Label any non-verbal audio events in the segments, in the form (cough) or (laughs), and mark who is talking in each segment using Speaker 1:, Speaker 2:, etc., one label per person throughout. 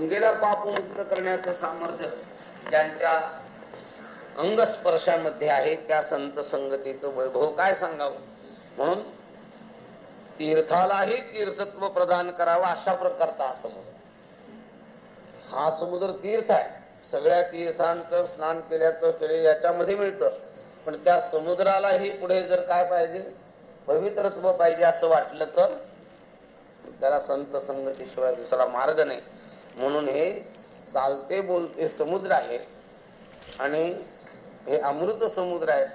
Speaker 1: गंगेला पापमुक्त करण्याचं सामर्थ्य ज्यांच्या अंगस्पर्शामध्ये आहे त्या संत संगतीचं वैभव काय सांगावं? म्हणून तीर्थालाही तीर्थत्व प्रदान करावं अशा प्रकारचा हा समुद्र. हा समुद्र तीर्थ आहे. सगळ्या तीर्थांचं स्नान केल्याचं केले याच्यामध्ये मिळतं. पण त्या समुद्रालाही पुढे जर काय पाहिजे पवित्रत्व पाहिजे असं वाटलं तर त्याला संत संगतीशिवाय दुसरा मार्ग नाही. म्हणून हे चालते बोलते समुद्र आहे आणि हे अमृत समुद्र आहे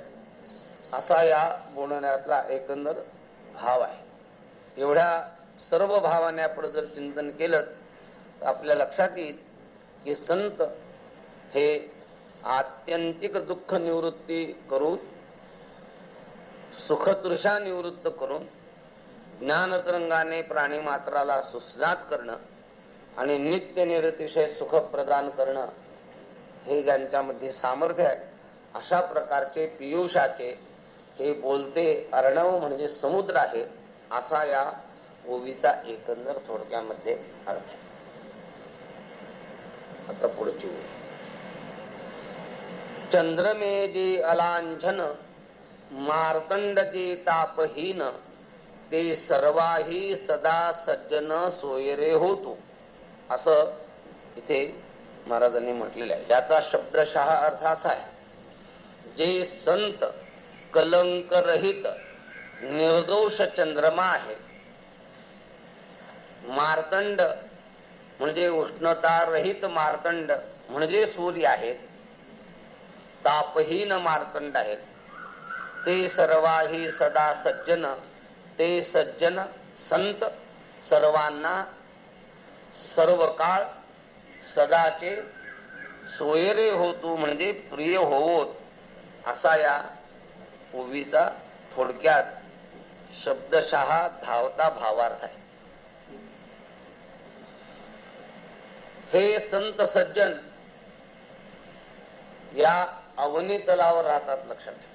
Speaker 1: असा या बोलण्यातला एकंदर भाव आहे. एवढ्या सर्व भावाने आपण जर चिंतन केलं तर आपल्या लक्षात येईल की संत हे आत्यंतिक दुःख निवृत्ती करून सुखतृषा निवृत्त करून ज्ञानतरंगाने प्राणी मात्राला सुस्नात करणं आणि नित्य निरतिशय सुख प्रदान करणं हे ज्यांच्यामध्ये सामर्थ्य आहे अशा प्रकारचे पियुषाचे हे बोलते अर्णव म्हणजे समुद्र आहे असा या ओवीचा एकंदर थोडक्यामध्ये अर्थ आहे. आता पुढची ओवी. चंद्रमेजी अलांछन मार्तंडचे तापहीन ते सर्वाही सदा सज्जन सोयरे होतो. असं इथे महाराजांनी म्हटलेलं आहे. याचा शब्दशः अर्थ असा आहे जे संत कलंकरहित निर्दोष चंद्रमा आहे मार्तंड म्हणजे उष्णतारहित मार्तंड म्हणजे सूर्य आहेत तापहीन मार्तंड आहेत ते सर्वाही सदा सज्जन ते सज्जन संत सर्वांना सर्व काळ सदाचे सोयरे होतो म्हणजे प्रिय होवोत असा या ओवीचा थोडक्यात शब्दशः धावता भावार्थ आहे. हे संत सज्जन या अवनी तलावर राहतात लक्षात ठेवा.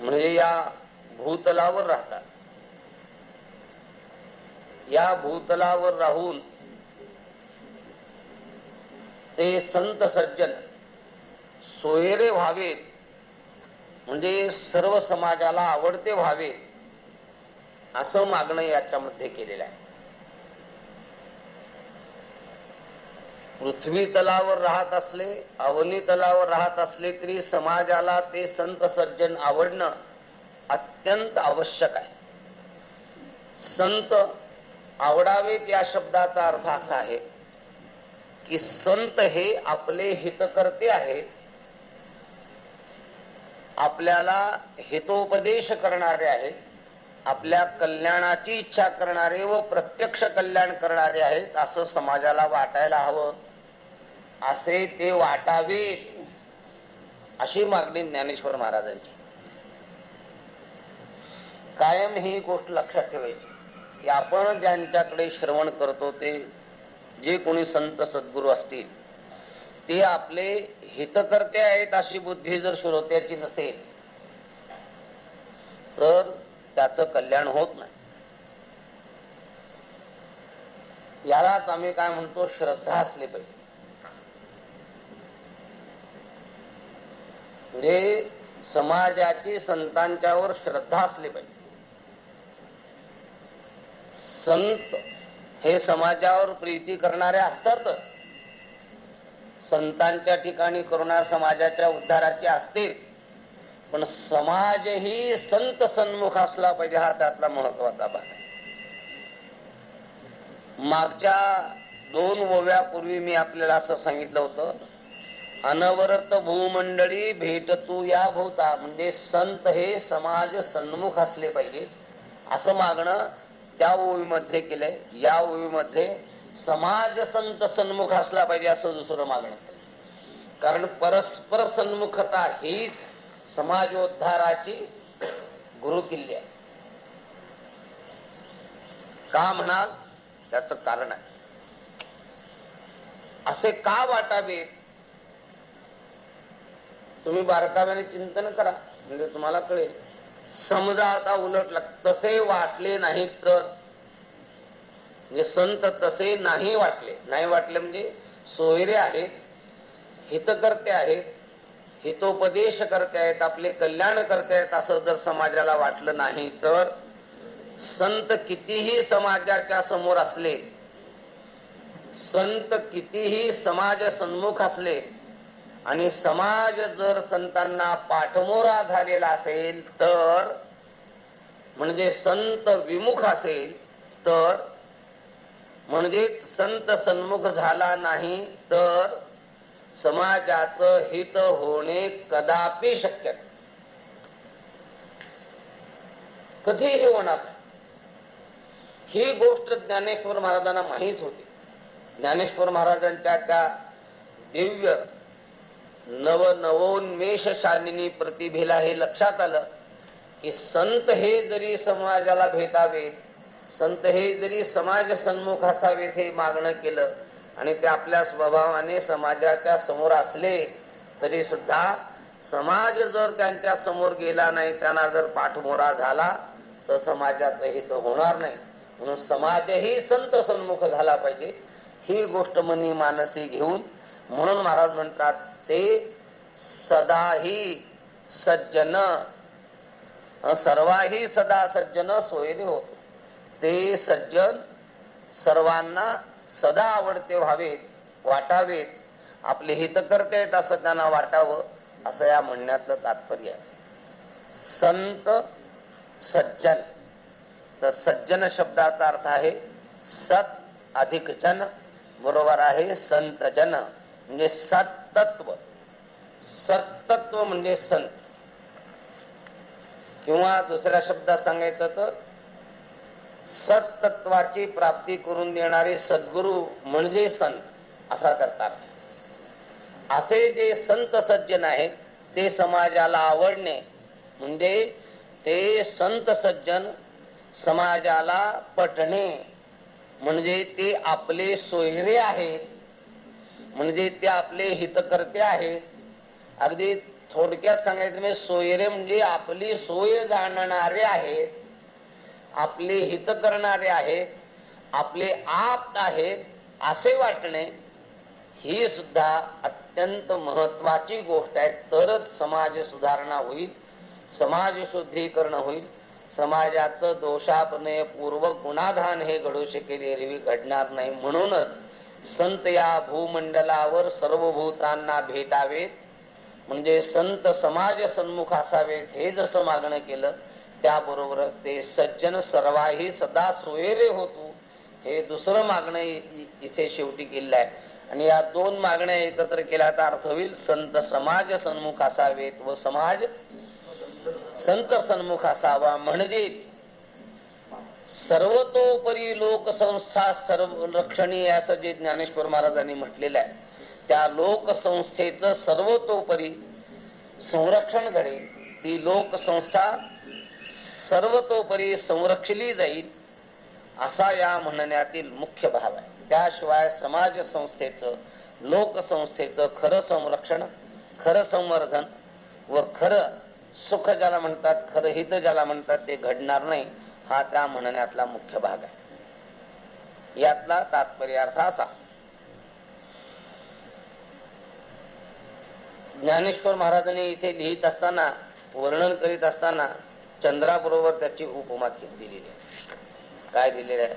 Speaker 1: म्हणजे या भूतलावर राहतात. या भूतलावर राहून ते संत सज्जन सोयरे व्हावेत म्हणजे सर्व समाजाला आवडते व्हावे असं मागणं याच्यामध्ये केलेलं आहे. पृथ्वी तलावर राहत असले अवनी तलावर राहत असले तरी समाजाला ते संत सज्जन आवडणं अत्यंत आवश्यक आहे. संत आवडावेत या शब्दाचा अर्थ असा आहे की संत हे आपले हितकर्ते आहेत. आपल्याला हितोपदेश करणारे आहेत. आपल्या कल्याणाची इच्छा करणारे व प्रत्यक्ष कल्याण करणारे आहेत असं समाजाला वाटायला हवं. असे ते वाटावेत अशी मागणी ज्ञानेश्वर महाराजांची. कायम ही गोष्ट लक्षात ठेवायची. की आपण ज्यांच्याकडे श्रवण करतो ते जे कोणी संत सद्गुरू असतील ते आपले हितकर्ते आहेत अशी बुद्धी जर श्रोत्याची नसेल तर त्याचं कल्याण होत नाही. यालाच आम्ही काय म्हणतो श्रद्धा असली पाहिजे. म्हणजे समाजाची संतांच्यावर श्रद्धा असली पाहिजे. संत हे समाजावर प्रीती करणारे असतातच. संतांच्या ठिकाणी करुणा समाजाच्या उद्धाराची असतेच. पण समाज ही संत सन्मुख असला पाहिजे हा त्यातला महत्त्वाचा भाग आहे. मागच्या दोन ओव्यापूर्वी मी आपल्याला असं सांगितलं होतं अनवरत भूमंडळी भेटतू या भोवता. म्हणजे संत हे समाज सन्मुख असले पाहिजे असं मागणं त्या ओवीमध्ये केलंय या ओवीमध्ये समाज संत सन्मुख असला पाहिजे असं दुसरं मागणं. कारण परस्पर सन्मुखता हीच समाजोद्धाराची गुरु किल्ली आहे. का म्हणाल? त्याच कारण आहे. असे का वाटावे? तुम्ही बारकाव्याने चिंतन करा म्हणजे तुम्हाला कळेल. समजा आता उलट तसे वाटले नाही तर. म्हणजे संत तसे नाही वाटले. नाही वाटले म्हणजे सोयरे आहेत हितकर्ते आहेत हितोपदेश करते आहेत आपले कल्याण करते आहेत असं जर समाजाला वाटलं नाही तर. संत कितीही समाजाच्या समोर असले संत कितीही समाज सन्मुख असले आणि समाज जर संतांना पाठमोरा झालेला असेल तर म्हणजे संत विमुख असेल तर म्हणजेच संत सन्मुख झाला नाही तर समाजाचं हित होणे कदापि शक्य नाही. कधीही होणार ही गोष्ट ज्ञानेश्वर महाराजांना माहीत होती. ज्ञानेश्वर महाराजांच्या त्या दिव्य नव नवोन्मेष शालिनी प्रतिभेला हे लक्षात आलं की संत हे जरी समाजाला भेटावेत संत हे जरी समाज सन्मुख असावेत हे मागणं केलं आणि ते आपल्या स्वभावाने समाजाच्या समोर असले तरी सुद्धा समाज जर त्यांच्यासमोर गेला नाही त्यांना जर पाठमोरा झाला तर समाजाचं हित होणार नाही. म्हणून समाजही संत सन्मुख झाला पाहिजे. ही गोष्ट मनी मानसी घेऊन म्हणून महाराज म्हणतात ते सदाही सज्जन. सर्वाही सदा सज्जन सोयरे होतो. ते सज्जन सर्वांना सदा आवडते व्हावेत वाटावेत. आपले हित करतेत असं त्यांना वाटावं असं या म्हणण्यातलं तात्पर्य आहे. संत सज्जन. तर सज्जन शब्दाचा अर्थ आहे सत अधिक जन बरोबर आहे संत जन म्हणजे सत्तत्व सत्तत्व म्हणजे संत. किंवा दुसऱ्या शब्दात सांगायचं तर सत्तत्वाची प्राप्ती करून देणारे सद्गुरु म्हणजे संत असा करतात असे जे संत सज्जन आहेत ते समाजाला आवडणे म्हणजे ते संत सज्जन समाजाला पटणे म्हणजे ते आपले सोयरे आहेत म्हणजे ते आपले हितकर्ते आहेत. अगदी थोडक्यात सांगायचं म्हणजे सोयरे म्हणजे आपली सोय जाणणारे आहेत. आपले हित करणारे आहेत. आपले आप आहेत असे वाटणे ही सुद्धा अत्यंत महत्वाची गोष्ट आहे. तरच समाज सुधारणा होईल समाज शुद्धीकरण होईल. समाजाचं दोषापने पूर्व गुणाधान हे घडू शकेल एरवी घडणार नाही. म्हणूनच संत या भूमंडलावर सर्व भूतांना भेटावेत. म्हणजे संत समाज सन्मुख असावेत हे जसं मागणं केलं त्याबरोबरच ते सज्जन सर्वाही सदा सोयरे होतो हे दुसरं मागणं इथे शेवटी केलेलं आहे. आणि या दोन मागण्या एकत्र केल्या तर अर्थ होईल संत समाज सन्मुख असावेत व समाज संत सन्मुख असावा म्हणजेच सर्वतोपरी लोकसंस्था सर्व रक्षणीय असं जे ज्ञानेश्वर महाराजांनी म्हटलेलं आहे त्या लोकसंस्थेच सर्वतोपरी संरक्षण घडेल. ती लोकसंस्था सर्वतोपरी संरक्षली जाईल असा या म्हणण्यातील मुख्य भाव आहे. त्याशिवाय समाज संस्थेचं लोकसंस्थेचं खरं संरक्षण खरं संवर्धन व खरं सुख ज्याला म्हणतात खरं हित ज्याला म्हणतात ते घडणार नाही. हा त्या म्हणण्यातला मुख्य भाग आहे. यातला तात्पर्य अर्थ असा. ज्ञानेश्वर महाराजांनी इथे लिहित असताना वर्णन करीत असताना चंद्राबरोबर त्याची उपमा दिलेली आहे. काय दिलेले आहे?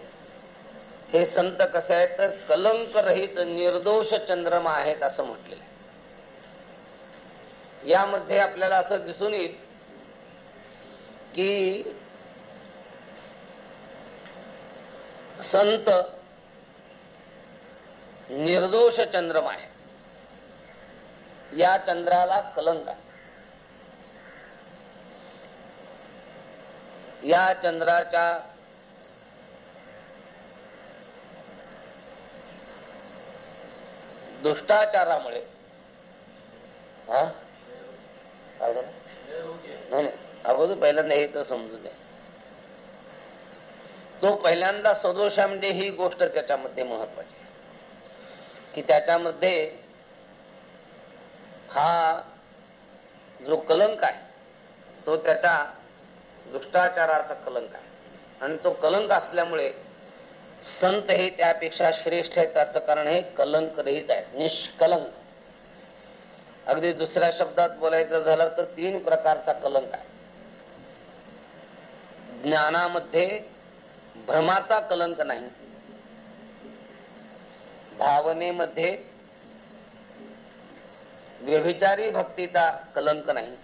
Speaker 1: हे संत कसे आहेत तर कलंक रहित निर्दोष चंद्रमा आहेत असं म्हटलेलं आहे. यामध्ये आपल्याला असं दिसून येईल की संत निर्दोष चंद्रमा आहे. या चंद्राला कलंक आहे. या चंद्राच्या दुष्टाचारामुळे हा? नाही अगोदर पहिल्यांदा हे तर समजू दे तो पहिल्यांदा सदोषा म्हणजे ही गोष्ट त्याच्यामध्ये महत्वाची की त्याच्यामध्ये हा जो कलंक आहे तो त्याच्या दुष्टाचाराचा कलंक आहे. आणि तो कलंक असल्यामुळे संत हे त्यापेक्षा श्रेष्ठ आहे त्याचं कारण हे कलंक रहित आहे निष्कलंक. अगदी दुसऱ्या शब्दात बोलायचं झालं तर तीन प्रकारचा कलंक आहे. ज्ञानामध्ये भ्रमाचा कलंक नाही. भावनेमध्ये व्यभिचारी भक्तीचा कलंक नाही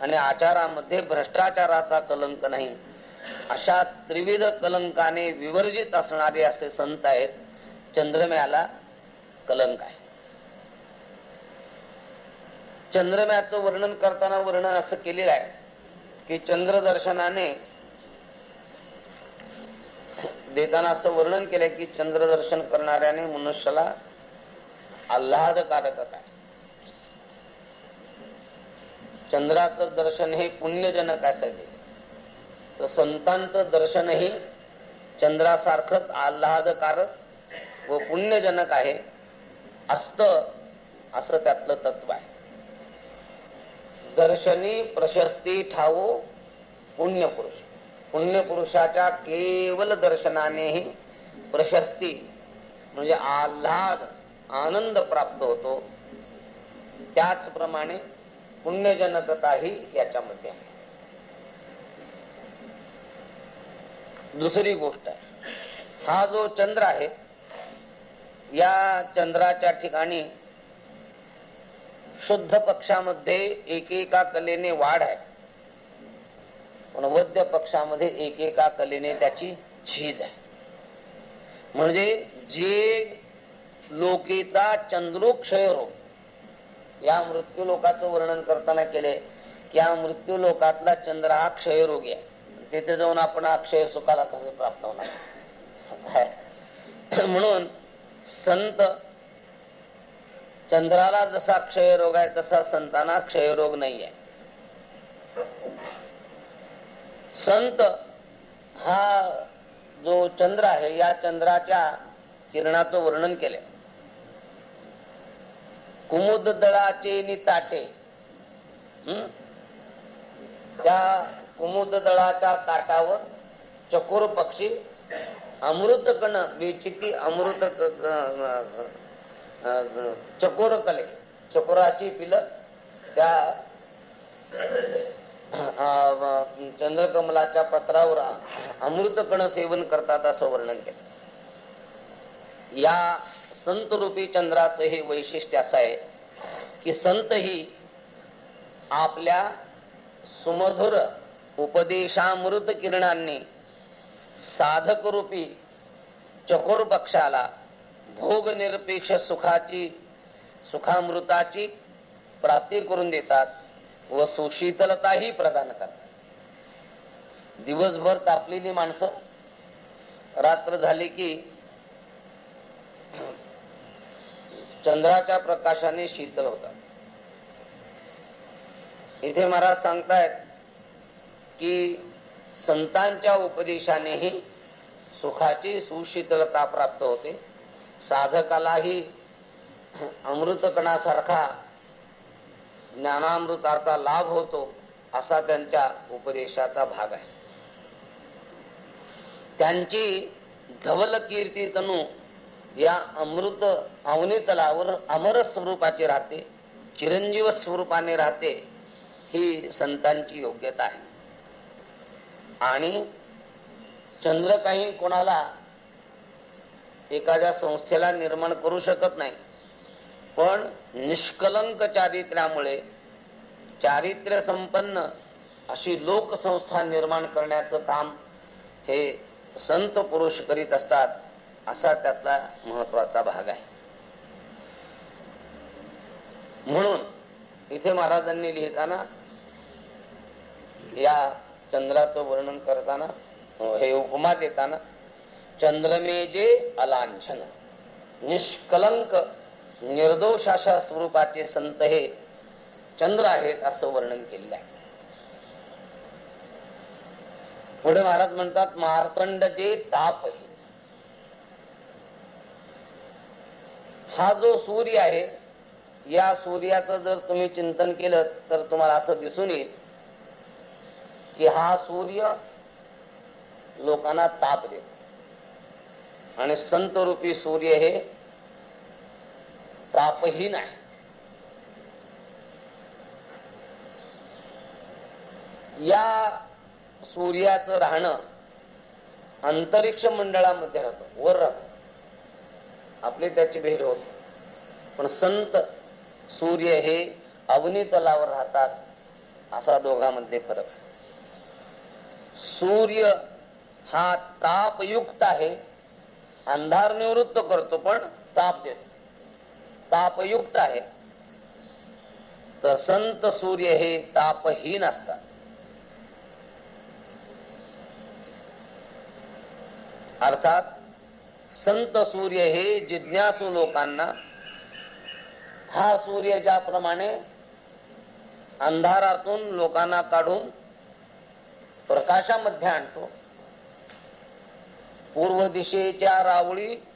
Speaker 1: आणि आचारामध्ये भ्रष्टाचाराचा कलंक नाही. अशा त्रिविध कलंकाने विवर्जित असणारे असे संत आहेत. चंद्रम्याला कलंक आहे. चंद्रम्याचं वर्णन करताना वर्णन असं केलेलं आहे की चंद्रदर्शनाने देताना असं वर्णन केलंय की चंद्र दर्शन करणाऱ्याने मनुष्याला आल्हादकारक आहे. चंद्राचं दर्शन हे पुण्यजनक असायचे. तर संतांचं दर्शनही चंद्रासारखंच आल्हादकारक व पुण्यजनक आहे असत असं त्यातलं तत्व आहे. दर्शनी प्रशस्ती ठावो पुण्यपुरुष. पुण्यपुरुषाच्या केवल दर्शनानेही प्रशस्ती म्हणजे आल्हाद आनंद प्राप्त होतो. त्याचप्रमाणे पुण्यजनकताही याच्यामध्ये आहे. दुसरी गोष्ट आहे. हा जो चंद्र आहे या चंद्राच्या ठिकाणी शुद्ध पक्षामध्ये एकेका कलेने वाढ आहे. पण वद्य पक्षामध्ये एकेका कलेने त्याची झीज आहे. म्हणजे जे लोकेचा चंद्रोक्षय रोग या मृत्यू लोकाचं वर्णन करताना केले की या मृत्यू लोकातला चंद्र हा क्षयरोगी आहे. तिथे जाऊन आपण अक्षय सुखाला कसं प्राप्त होणार? (laughs) म्हणून संत चंद्राला जसा क्षयरोग आहे तसा संतांना क्षयरोग नाही आहे संत हा जो चंद्र आहे या चंद्राच्या किरणाचं वर्णन केले कुमुद दळाचे नि ताटे. त्या कुमुद दळाच्या ताटावर चकोर पक्षी अमृत कण विचिती अमृत चकोर कले. चकोराची पिलं त्या चंद्रकमलाच्या पत्रावर अमृत कण सेवन करतात असं वर्णन केलं. या संत रूपी चंद्राचं हे वैशिष्ट्य असं आहे की संत ही आपल्या सुमधुर उपदेशामृत किरणांनी साधक रूपी चकोर पक्षाला भोगनिरपेक्ष सुखाची सुखामृताची प्राप्ती करून देतात. व सुशीतलताही प्रदान करतात. दिवसभर तापलेली माणसं रात्र झाली की चंद्राच्या प्रकाशाने शीतल होतात. इथे महाराज सांगतायत की संतांच्या उपदेशानेही सुखाची सुशीतलता प्राप्त होते. साधकालाही अमृतकणासारखा ज्ञानामृताचा लाभ होतो असा त्यांच्या उपदेशाचा भाग आहे. त्यांची धवल कीर्ती तनू या अमृत अवनीतलावर अमर स्वरूपाची राहते चिरंजीव स्वरूपाने राहते ही संतांची योग्यता आहे. आणि चंद्र काही कोणाला एखाद्या संस्थेला निर्माण करू शकत नाही पण निष्कलंक चारित्र्यामुळे चारित्र्य संपन्न अशी लोकसंस्था निर्माण करण्याचं काम हे संत पुरुष करीत असतात असा त्यातला महत्त्वाचा भाग आहे. म्हणून इथे महाराजांनी लिहिताना या चंद्राचं वर्णन करताना हे उपमा देताना चंद्रमेजे अलांछन निष्कलंक निर्दोष अशा स्वरूपाचे संत हे चंद्र आहेत असं वर्णन केलेलं आहे. पुढे महाराज म्हणतात मार्तंड जे ताप आहे हा जो सूर्य आहे या सूर्याचं जर तुम्ही चिंतन केलं तर तुम्हाला असं दिसून येईल की हा सूर्य लोकांना ताप देतो. आणि संत रूपी सूर्य हे तापहीन आहे या सूर्याचं राहणं अंतरिक्ष मंडळामध्ये राहतं वर राहत. आपली त्याची भेट होत पण संत सूर्य हे अवनी तलावर राहतात असा दोघांमध्ये फरक आहे. सूर्य हा तापयुक्त आहे अंधार निवृत्त करतो पण ताप देतो. तापयुक्त आहे. तर संत सूर्य हे तापहीन असतात. अर्थात संत सूर्य हे जिज्ञासू लोकांना हा सूर्य ज्याप्रमाणे अंधारातून लोकांना काढून प्रकाशामध्ये आणतो. पूर्व दिशेच्या रावळी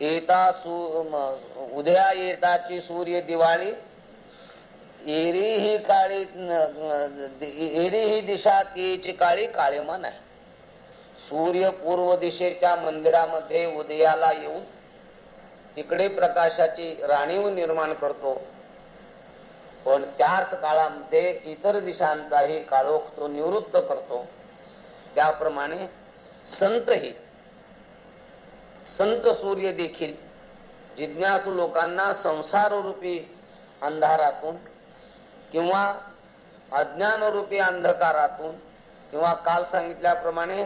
Speaker 1: येता सु उद्या येताची सूर्य दिवाळी. एरी ही काळी एरी ही दिशा तीची काळी काळेमान आहे. सूर्य पूर्व दिशेच्या मंदिरामध्ये उदयाला येऊन तिकडे प्रकाशाची राणीव निर्माण करतो. पण त्याच काळामध्ये इतर दिशांचाही काळोख तो निवृत्त करतो. त्याप्रमाणे संतही संत सूर्य देखील जिज्ञासू लोकांना संसार रूपी अंधारातून किंवा अज्ञान रूपी अंधकारातून किंवा काल सांगितल्याप्रमाणे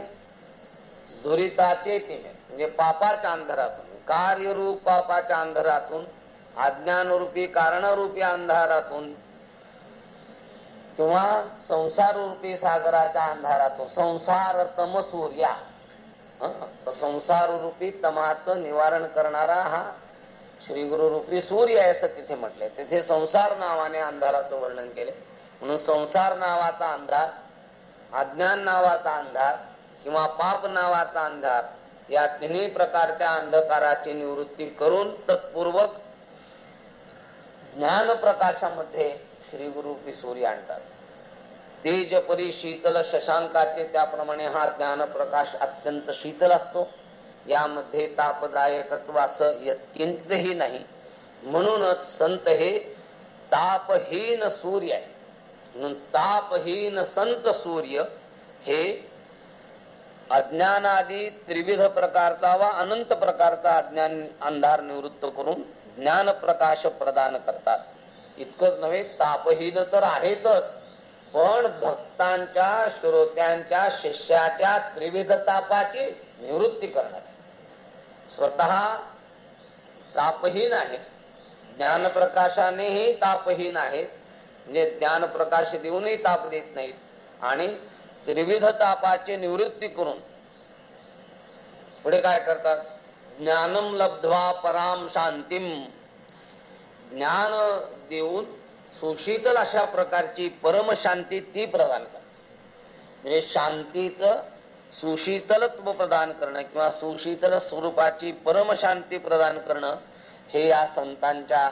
Speaker 1: दुरिताचे म्हणजे पापाच्या अंधारातून कार्यरूप पापाच्या अंधारातून अज्ञानरूपी कारणरूपी अंधारातून किंवा संसार रूपी सागराच्या अंधारातून संसार तम सूर्या. संसार रूपी तमाचं निवारण करणारा हा श्री गुरु रूपी सूर्य आहे असं तिथे म्हटले तिथे संसार नावाने अंधाराचं वर्णन केले म्हणून संसार नावाचा अंधार अज्ञान नावाचा अंधार किंवा पाप नावाचा अंधार या तिन्ही प्रकारच्या अंधकाराची निवृत्ती करून तत्पूर्वक ज्ञान प्रकाशामध्ये श्री गुरु सूर्य आणतात. तेज परी शीतल शशांकाचे त्याप्रमाणे हा ज्ञान प्रकाश अत्यंत शीतल असतो. यामध्ये तापदायकत्व असं किंचितही नाही. म्हणूनच संत हे तापहीन सूर्य आहे. म्हणून तापहीन संत सूर्य हे अज्ञानादी त्रिविध प्रकारचा वा अनंत प्रकारचा अज्ञान अंधार निवृत्त करून ज्ञान प्रकाश प्रदान करतात. इतकंच नव्हे तापहीन तर आहेतच. पण भक्तांच्या श्रोत्यांच्या शिष्याच्या त्रिविध तापाची निवृत्ती करणार. स्वतः तापहीन आहे ज्ञान प्रकाशानेही तापहीन आहेत. म्हणजे ज्ञान प्रकाश देऊनही ताप देत नाहीत. आणि त्रिविध तापाची निवृत्ती करून पुढे काय करतात? ज्ञानम लब्ध्वा पराम शांतीम. ज्ञान देऊन सुशीतल अशा प्रकारची परमशांती ती प्रदान करते. म्हणजे शांतीच सुशीतलत्व प्रदान करणं किंवा सुशीतल स्वरूपाची परमशांती प्रदान करणं हे या संतांच्या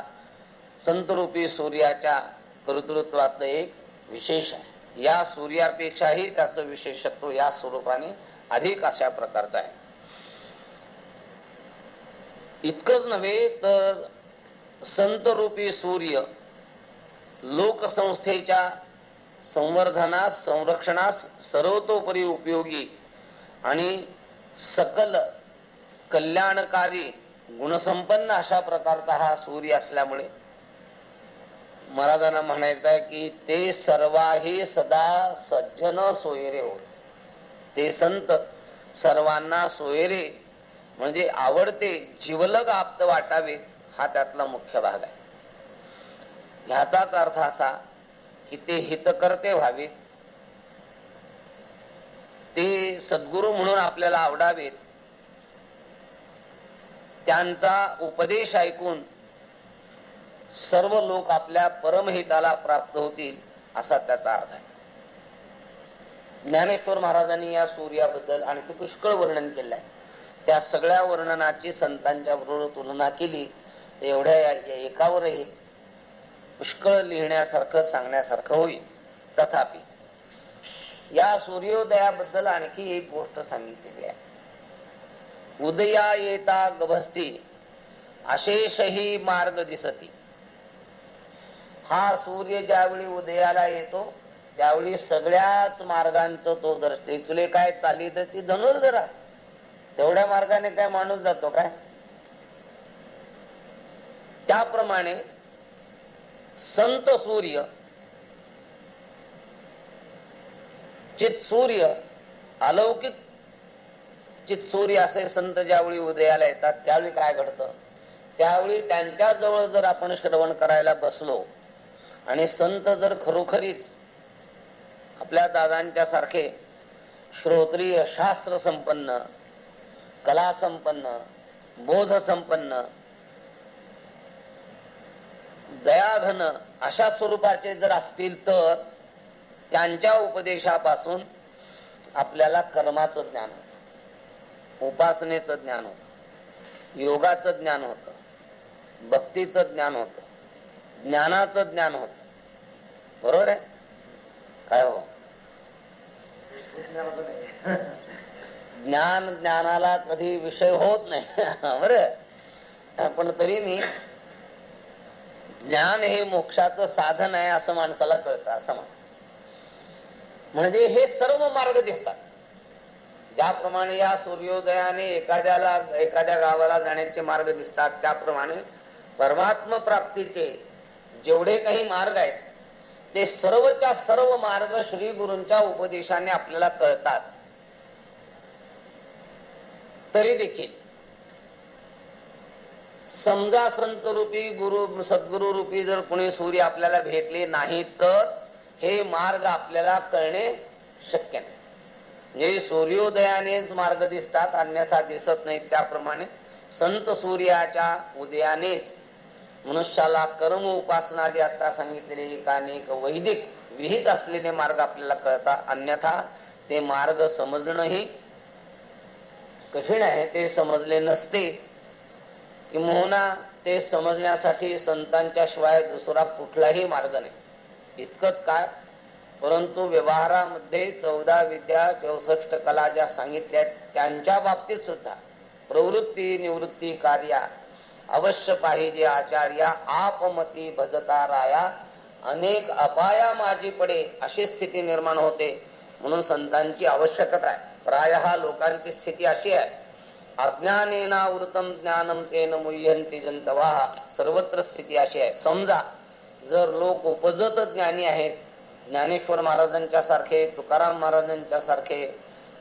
Speaker 1: संतरूपी सूर्याच्या कर्तृत्वातलं एक विशेष आहे. या सूर्यापेक्षाही त्याचं विशेषत्व या स्वरूपाने अधिक अशा प्रकारचं आहे. इतकंच नव्हे तर संतरूपी सूर्य लोकसंस्थेच्या संवर्धनास संरक्षणास सर्वतोपरी उपयोगी आणि सकल कल्याणकारी गुणसंपन्न अशा प्रकारचा हा सूर्य असल्यामुळे महाराजांना म्हणायचं आहे की ते सर्वाही सदा सज्जन सोयरे होत ते संत सर्वांना सोयरे म्हणजे आवडते जीवलग आप्त वाटावे हा त्यातला मुख्य भाग आहे. ह्याचाच अर्थ असा की ते हितकर्ते व्हावेत. ते सद्गुरु म्हणून आपल्याला आवडावेत. त्यांचा उपदेश ऐकून सर्व लोक आपल्या परमहिताला प्राप्त होतील असा त्याचा अर्थ आहे. ज्ञानेश्वर महाराजांनी या सूर्याबद्दल आणखी पुष्कळ वर्णन केलं आहे त्या सगळ्या वर्णनाची संतांच्या बरोबर तुलना केली एवढ्या एकावरही पुष्कळ लिहिण्यासारखं सांगण्यासारखं होईल. तथापि या सूर्योदयाबद्दल आणखी एक गोष्ट सांगितलेली आहे. उदया येता गभस्ती अशेषही मार्ग दिसती. हा सूर्य ज्यावेळी उदयाला येतो त्यावेळी सगळ्याच मार्गांचं तो दर्शते तुले काय चाली तर ती धनुर्धरा तेवढ्या मार्गाने काय माणूस जातो काय? त्याप्रमाणे संत सूर्य चित सूर्य अलौकिक चित सूर्य असे संत ज्यावेळी उदयाला येतात त्यावेळी काय घडतं? त्यावेळी त्यांच्या जवळ जर आपण श्रवण करायला बसलो आणि संत जर खरोखरीच आपल्या दादांच्या सारखे श्रोत्रिय शास्त्र संपन्न कला संपन्न बोध संपन्न दयाघन अशा स्वरूपाचे जर असतील तर त्यांच्या उपदेशापासून आपल्याला कर्माचं ज्ञान होत. उपासनेचं ज्ञान होत. योगाचं ज्ञान होत. भक्तीचं ज्ञान होत. ज्ञानाचं ज्ञान होत. बरोबर आहे? काय हो? ज्ञान ज्ञानाला कधी विषय होत नाही. (laughs) बर पण तरी मी ज्ञान हे मोक्षाचं साधन आहे असं माणसाला कळतं असं म्हण म्हणजे हे सर्व मार्ग दिसतात. ज्याप्रमाणे या सूर्योदयाने एखाद्याला एखाद्या गावाला जाण्याचे मार्ग दिसतात त्याप्रमाणे परमात्म प्राप्तीचे जेवढे काही मार्ग आहेत ते सर्वच्या सर्व मार्ग श्री गुरूंच्या उपदेशाने आपल्याला कळतात. तरी देखील समजा संत रूपी गुरु सद्गुरु रूपी जर कोणी सूर्य आपल्याला भेटले नाही तर हे मार्ग आपल्याला कळणे शक्य नाही. म्हणजे सूर्योदयानेच मार्ग दिसतात अन्यथा दिसत नाहीत त्याप्रमाणे संत सूर्याच्या उदयानेच. मनुष्याला कर्म उपासनादी आता सांगितलेले एकानेक वैदिक विहित असलेले मार्ग आपल्याला कळतात अन्यथा ते मार्ग समजणंही कठीण आहे ते समजले नसते. किंवा ते समजण्यासाठी संतांच्या शिवाय दुसरा कुठलाही मार्ग नाही. इतकंच काय? परंतु व्यवहारामध्ये चौदा विद्या चौसष्ट कला ज्या सांगितल्या त्यांच्या बाबतीत सुद्धा प्रवृत्ती निवृत्ती कार्या अवश्य पाहिजे आचार्या आपमती भजता राया अनेक अपाया माझी पडे अशी स्थिती निर्माण होते. म्हणून संतांची आवश्यकता आहे. प्राय लोकांची स्थिती अशी आहे अज्ञानेनावृतम ज्ञानम तेन मुह्यंती जंतवा सर्वत्र स्थिती अशी आहे. समजा जर लोक उपजत ज्ञानी आहेत ज्ञानेश्वर महाराजांच्या सारखे तुकाराम महाराजांच्या सारखे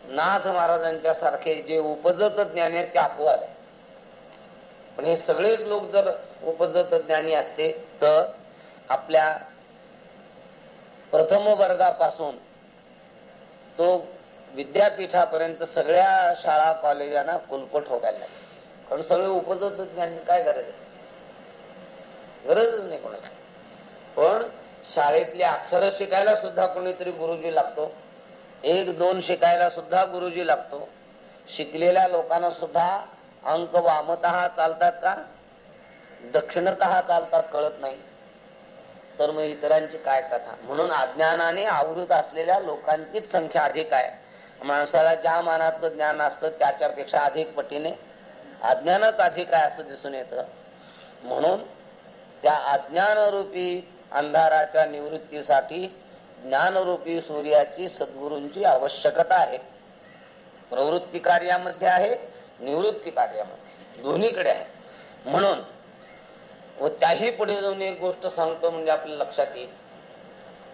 Speaker 1: नाथ महाराजांच्या सारखे जे उपजत ज्ञानी आहेत ते अपवाद आहे पण हे सगळेच लोक जर उपजत ज्ञानी असते तर आपल्या प्रथम वर्गापासून तो विद्यापीठापर्यंत सगळ्या शाळा कॉलेजांना कुलपट ठोकायला लागले. कारण सगळे उपजत ज्ञान काय गरज गरजच नाही कोणाला. पण शाळेतली अक्षर शिकायला सुद्धा कोणीतरी गुरुजी लागतो. एक दोन शिकायला सुद्धा गुरुजी लागतो. शिकलेल्या लोकांना सुद्धा अंक वामत चालतात का? दक्षिणत चालतात कळत नाही. तर मग इतरांची काय कथा? म्हणून अज्ञानाने आवृत असलेल्या लोकांचीच संख्या अधिक आहे. माणसाला ज्या मानाचं ज्ञान असतं त्याच्यापेक्षा अधिक पटीने अज्ञानच अधिक आहे असं दिसून येतं. म्हणून त्या अज्ञानरूपी अंधाराच्या निवृत्तीसाठी ज्ञानरूपी सूर्याची सद्गुरूंची आवश्यकता आहे. प्रवृत्ती कार्यामध्ये आहे निवृत्ती कार्यामध्ये दोन्हीकडे आहे. म्हणून व त्याही पुढे जाऊन एक गोष्ट सांगतो म्हणजे आपल्या लक्षात येईल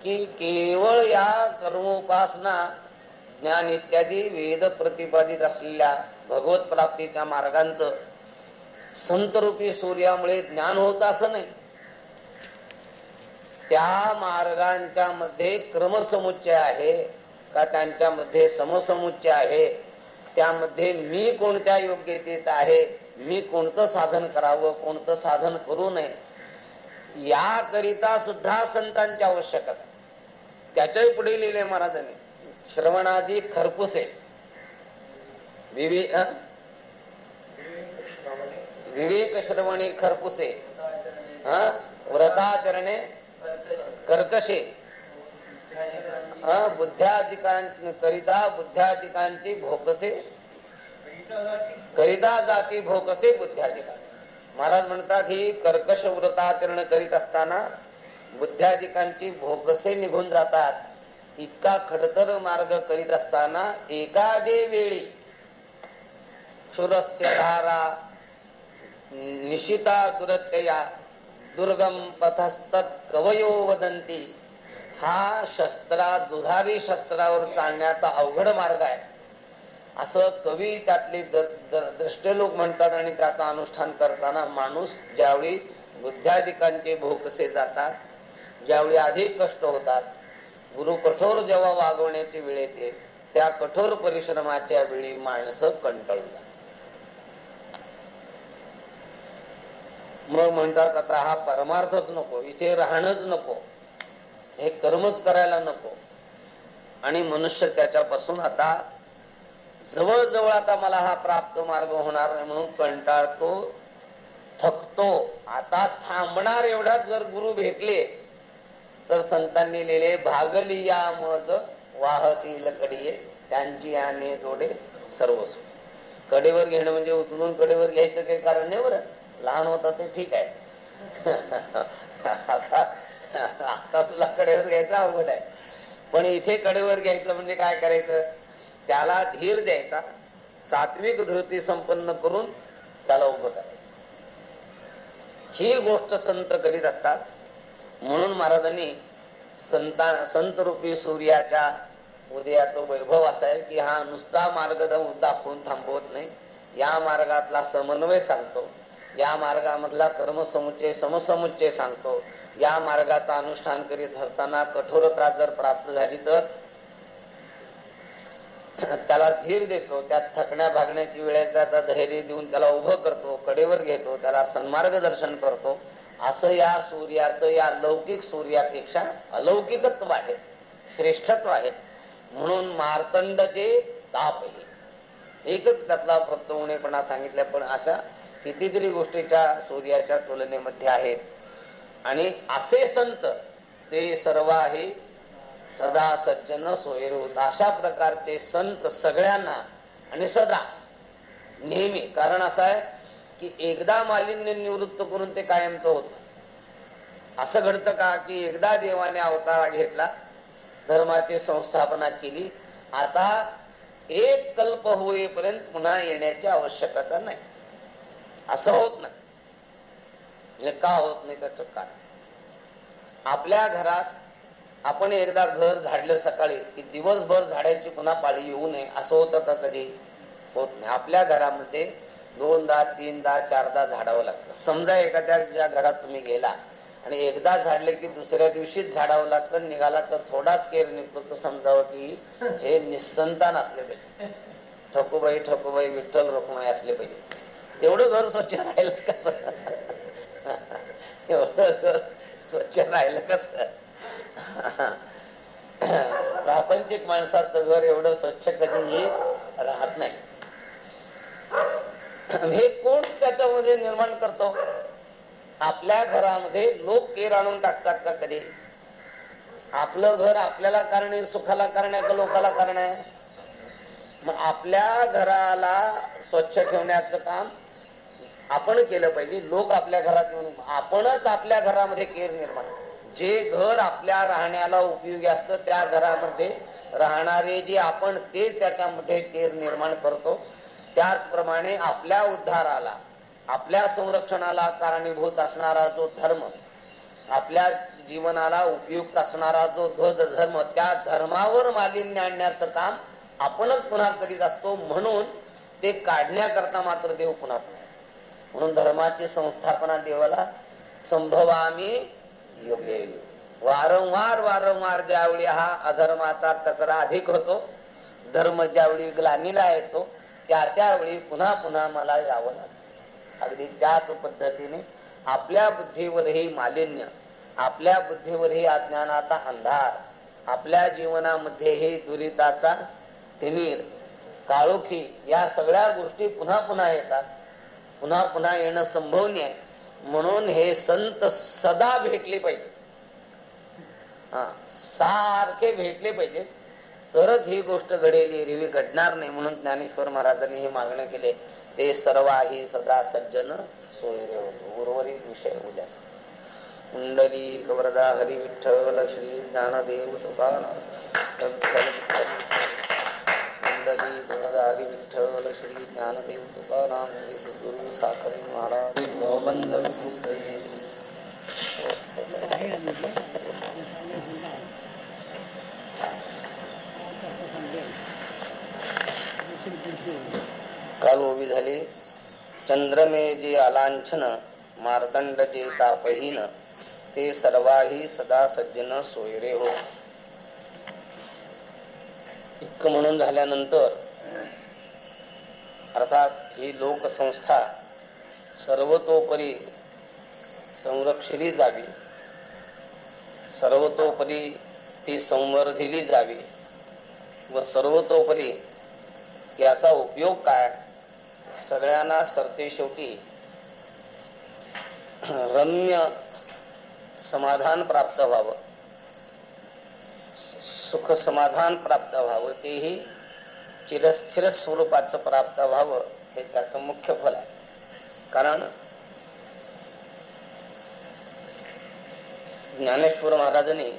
Speaker 1: की केवळ या कर्मोपासना ज्ञान इत्यादी वेद प्रतिपादित असलेल्या भगवत प्राप्तीच्या मार्गांचं संतरूपी सूर्यामुळे ज्ञान होत असं नाही. त्या मार्गांच्या मध्ये क्रमसमुच्चय आहे का त्यांच्यामध्ये समसमुच्चय आहे? त्यामध्ये मी कोणत्या योग्यतेचा आहे? मी कोणतं साधन करावं? कोणतं साधन करू नये? याकरिता सुद्धा संतांची आवश्यकता. त्याच्याही पुढे लिहिले महाराजांनी. श्रवणादी खरपुसे. विवेक विवेक श्रवणे खरपुसे. हा? व्रताचरणे कर्कशे. बुद्ध्याधिकां करिता बुद्ध्याधिकांची भोकसे. करिता जाती भोकसे बुद्ध्याधिकार महाराज म्हणतात ही कर्कश व्रताचरण करीत असताना बुद्ध्याधिकांची भोगसे निघून जातात. इतका खडतर मार्ग करीत असताना एकादे वेळी क्षुरस्य धारा निशिता दुरत्यया दुर्गम पथस्त कवयो वदंती हा शस्त्रा दुधारी शस्त्रावर चालण्याचा अवघड मार्ग आहे. असं कवी त्यातले दृष्टे लोक म्हणतात आणि त्याचा अनुष्ठान करताना माणूस ज्यावेळी बुद्ध्याधिकांचे भोकसे जातात ज्यावेळी अधिक कष्ट होतात गुरु कठोर जेव्हा वागवण्याची वेळ येते. त्या कठोर परिश्रमाच्या वेळी माणसं कंटाळून मग म्हणतात आता हा परमार्थच नको इथे राहणंच नको हे कर्मच करायला नको. आणि मनुष्य त्याच्यापासून आता जवळ आता मला हा प्राप्त मार्ग होणार नाही म्हणून कंटाळतो थकतो. आता थांबणार एवढाच जर गुरु भेटले तर संतांनी लिहिले भागली या मज वाहतील कडीये त्यांची आणे जोडे सर्वस्व. कडेवर घेणं म्हणजे उचलून कडेवर घ्यायचं काही कारण नाही बरं. लहान होता ते ठीक आहे. आता आता तुला कडेवर घ्यायचं अवघड आहे. पण इथे कडेवर घ्यायचं म्हणजे काय करायचं? त्याला धीर द्यायचा. सात्विक धृती संपन्न करून त्याला उभं करायचं. ही गोष्ट संत करीत असतात. म्हणून महाराजांनी संता संत रूपी सूर्याच्या उदयाचं वैभव असा आहे की हा नुसता मार्ग दाखवून थांबवत नाही. या मार्गातला समन्वय सांगतो. या मार्गामधला कर्मसमुच्चय समसमुच्चय सांगतो. या मार्गाचा अनुष्ठान करीत असताना कठोरता जर प्राप्त झाली तर त्याला धीर देतो. त्यात थकण्या भागण्याची वेळ त्याचा धैर्य देऊन त्याला उभं करतो. कडेवर घेतो. त्याला सन्मार्ग दर्शन करतो. असं या सूर्याचं या लौकिक सूर्यापेक्षा अलौकिकत्व आहे श्रेष्ठत्व आहे. म्हणून मार्तंडचे ताप हे एकच त्यातला फक्त उणेपणा सांगितल्या पण अशा कितीतरी गोष्टीच्या सूर्याच्या तुलनेमध्ये आहेत. आणि असे संत ते सर्व आहे सदा सज्जन सोयरूत अशा प्रकारचे संत सगळ्यांना आणि सदा नेहमी. कारण असं आहे की एकदा मालिन्य निवृत्त करून ते कायमच होत. असं घडतं का की एकदा देवाने अवतार घेतला धर्माची संस्थापना केली आता एक कल्प होईपर्यंत पुन्हा येण्याची आवश्यकता नाही. असं होत नाही. म्हणजे का होत नाही त्याच कारण? आपल्या घरात आपण एकदा घर झाडलं सकाळी की दिवसभर झाडायची पुन्हा पाळी येऊ नये असं होतं का कधी? होत नाही. आपल्या घरामध्ये दोनदा तीनदा चारदा झाडावं लागतं. समजा एखाद्या ज्या घरात तुम्ही गेला आणि एकदा झाडले की दुसऱ्या दिवशीच झाडावं लागतं निघाला तर थोडाच केर निघतो तर समजावं की हे निसंतान असले पाहिजे. ठकूबाई ठकूबाई विठ्ठल रुक्माई असले पाहिजे. एवढं घर स्वच्छ राहिलं कस? एवढं घर स्वच्छ राहिलं कस? प्रापंचिक माणसाचं घर एवढं स्वच्छ कधीही राहत नाही. (coughs) हे कोण त्याच्यामध्ये निर्माण करतो? आपल्या घरामध्ये लोक केर आणून टाकतात का कधी? आपलं घर आपल्याला कारण सुखाला कारण आहे का लोकाला कारण आहे? मग आपल्या घराला स्वच्छ ठेवण्याचं काम आपण केलं पाहिजे. लोक आपल्या घरात येऊन आपणच आपल्या घरामध्ये केर निर्माण जे घर आपल्या राहण्याला उपयोगी असतं त्या घरामध्ये राहणारे जे आपण तेच त्याच्यामध्ये केर निर्माण करतो. त्याचप्रमाणे आपल्या उद्धाराला आपल्या संरक्षणाला कारणीभूत असणारा जो धर्म आपल्या जीवनाला उपयुक्त असणारा जो ध्वज धर्म त्या धर्मावर मालिन्य आणण्याचं काम आपणच पुन्हा करीत असतो म्हणून ते काढण्याकरता मात्र देव पुन्हा म्हणून धर्माची संस्थापना देवाला संभवामी योग्य वारंवार वारंवार ज्यावेळी हा अधर्माचा कचरा अधिक होतो धर्म ज्यावेळी ग्लानीला येतो त्या त्यावेळी पुन्हा पुन्हा मला यावं लागतं अगदी त्याच पद्धतीने आपल्या बुद्धीवरही मालिन्य आपल्या बुद्धीवरही अज्ञानाचा अंधार आपल्या जीवनामध्येही दुरिताचा तिमीर काळोखी या सगळ्या गोष्टी पुन्हा पुन्हा येतात. पुन्हा पुन्हा येणं संभवनीय म्हणून हे संत सदा भेटले पाहिजे. हा सारखे भेटले पाहिजेत. तरच ही गोष्ट घडेल एरवी घडणार नाही म्हणून ज्ञानेश्वर महाराजांनी ही मागणं केले. ते सर्व आहे सदा सज्जन सोयरे होतो. उर्वरित विषय उद्या कुंडली गवरदा हरी विठ्ठल श्री ज्ञानदेव तुकाराम कुंडली गवरदा हरी विठ्ठल श्री ज्ञानदेव तुकाराम श्री सद्गुरु साखरे महाराज गोबंद विमुक्त
Speaker 2: आहे म्हटलं चांगलं सुद्धा आहे आता समजेल दुसरी पुढची होईल
Speaker 1: काल उभी झाली. चंद्रमे जे अलांछन मार्दंड जे तापहीन ते सर्वाही सदा सज्जन सोयरे हो. इतकं म्हणून झाल्यानंतर अर्थात ही लोकसंस्था सर्वतोपरी संरक्षिली जावी. सर्वतोपरी ती संवर्धिली जावी व सर्वतोपरी याचा उपयोग काय? सगळ्यांना सरते शेवटी रम्य समाधान प्राप्त व्हावं. सुख समाधान प्राप्त व्हावं. तेही चिरस्थिर स्वरूपाचं प्राप्त व्हावं हे त्याचं मुख्य फल आहे. कारण ज्ञानेश्वर महाराजांनी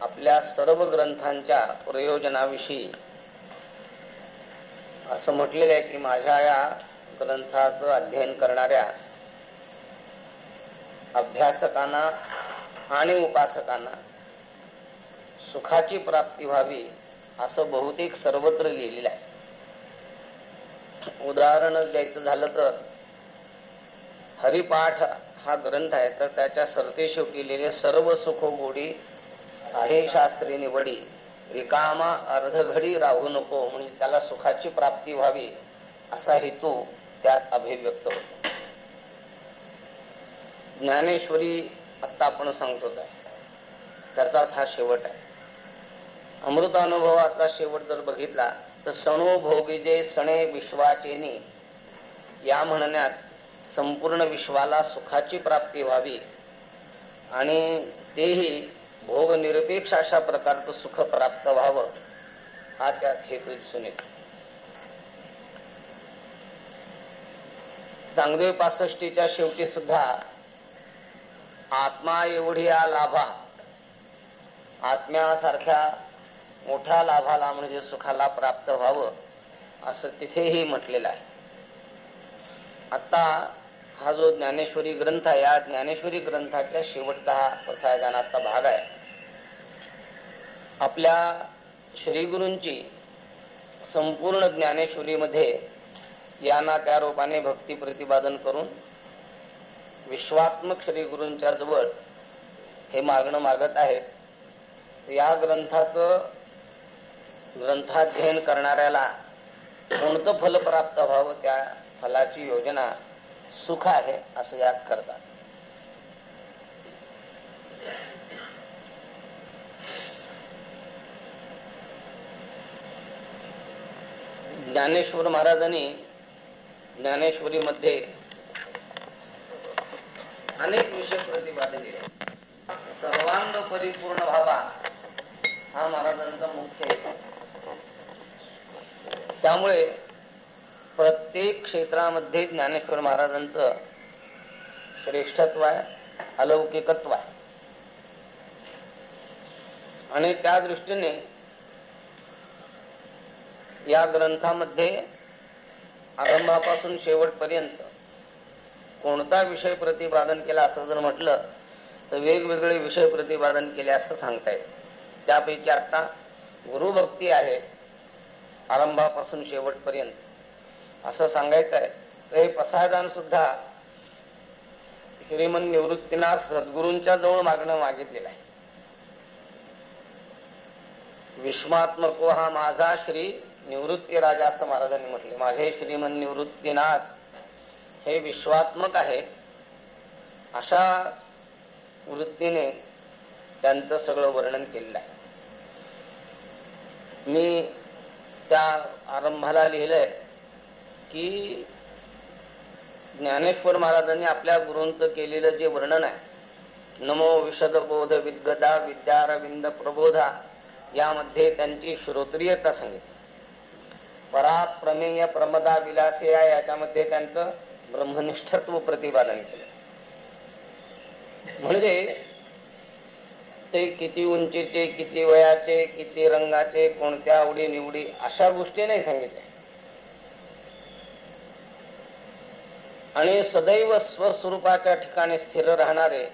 Speaker 1: आपल्या सर्व ग्रंथांच्या प्रयोजनाविषयी असं म्हटलेलं आहे की माझ्या या ग्रंथाचं अध्ययन करणाऱ्या अभ्यासकांना आणि उपासकांना सुखाची प्राप्ती व्हावी असं बहुतेक सर्वत्र लिहिलेलं आहे. उदाहरणच द्यायचं झालं तर हरिपाठ हा ग्रंथ आहे तर त्याच्या सरते केलेले सर्व सुख गोडी साहेशास्त्री निवडी रिकामा अर्धघडी राहू नको म्हणजे त्याला सुखाची प्राप्ती व्हावी असा हेतू त्यात अभिव्यक्त होतो. ज्ञानेश्वरी आत्ता आपण सांगतोच आहे. त्याचाच हा शेवट आहे. अमृत अनुभवाचा शेवट जर बघितला तर सणो भोगीजे सणे विश्वाचेनी या म्हणण्यात संपूर्ण विश्वाला सुखाची प्राप्ती व्हावी आणि तेही भोग निरपेक्ष अशा प्रकारचं सुख प्राप्त व्हावं हा त्यात हेतू दिसून येतो चांगदेव पासष्टीच्या शेवटी सुद्धा आत्मा एवढी या लाभा आत्म्यासारख्या मोठ्या लाभाला म्हणजे सुखाला प्राप्त व्हावं असं तिथेही म्हटलेलं आहे. आता हा जो ज्ञानेश्वरी ग्रंथ आहे या ज्ञानेश्वरी ग्रंथाच्या शेवटचा हा पसायदानाचा भाग आहे. आपल्या श्रीगुरूंची संपूर्ण ज्ञानेश्वरीमध्ये या त्या रूपाने भक्ती प्रतिपादन करून विश्वात्मक श्रीगुरूंच्या जवळ हे मागणं मागत आहेत. या ग्रंथाचं ग्रंथाध्ययन करणाऱ्याला कोणतं फल प्राप्त व्हावं त्या फलाची योजना सुख आहे असं यात करतात. ज्ञानेश्वर महाराजांनी ज्ञानेश्वरीमध्ये अनेक विषय प्रतिपादन केले सर्वांग परिपूर्ण व्हावा हा महाराजांचा मुख्य हेतू. त्यामुळे प्रत्येक क्षेत्रामध्ये ज्ञानेश्वर महाराजांचं श्रेष्ठत्व आहे अलौकिकत्व आहे. आणि त्या दृष्टीने या ग्रंथामध्ये आरंभापासून शेवटपर्यंत कोणता विषय प्रतिपादन केला असं जर म्हटलं तर वेगवेगळे विषय प्रतिपादन केले असं सांगता येईल. त्यापैकी आता गुरुभक्ती आहे आरंभापासून शेवटपर्यंत. असं सांगायचं आहे. तर हे पसायदान सुद्धा श्रीमन निवृत्तीनाथ सद्गुरूंच्या जवळ मागणं मागितलेलं आहे. विश्वात्मको हा माझा श्री निवृत्ती राजा असं महाराजांनी म्हटले. माझे श्रीमन निवृत्तीनाथ हे विश्वात्मक आहे अशा वृत्तीने त्यांचं सगळं वर्णन केलेलं आहे. मी त्या आरंभाला लिहिलंय की ज्ञानेश्वर महाराजांनी आपल्या गुरूंचं केलेलं जे वर्णन आहे नमो विशद बोध विद्गदा विद्यारविंद प्रबोधा यामध्ये त्यांची श्रोत्रियता सांगितली. पराप्रमेय प्रमदा विलासे या याच्यामध्ये त्यांचं ब्रह्मनिष्ठत्व प्रतिपादन केलं. म्हणजे ते किती उंचीचे किती वयाचे किती रंगाचे कोणत्या आवडी निवडी अशा गोष्टी नाही सांगितल्या. आणि सदैव स्वस्वरूपाच्या ठिकाणी स्थिर राहणारे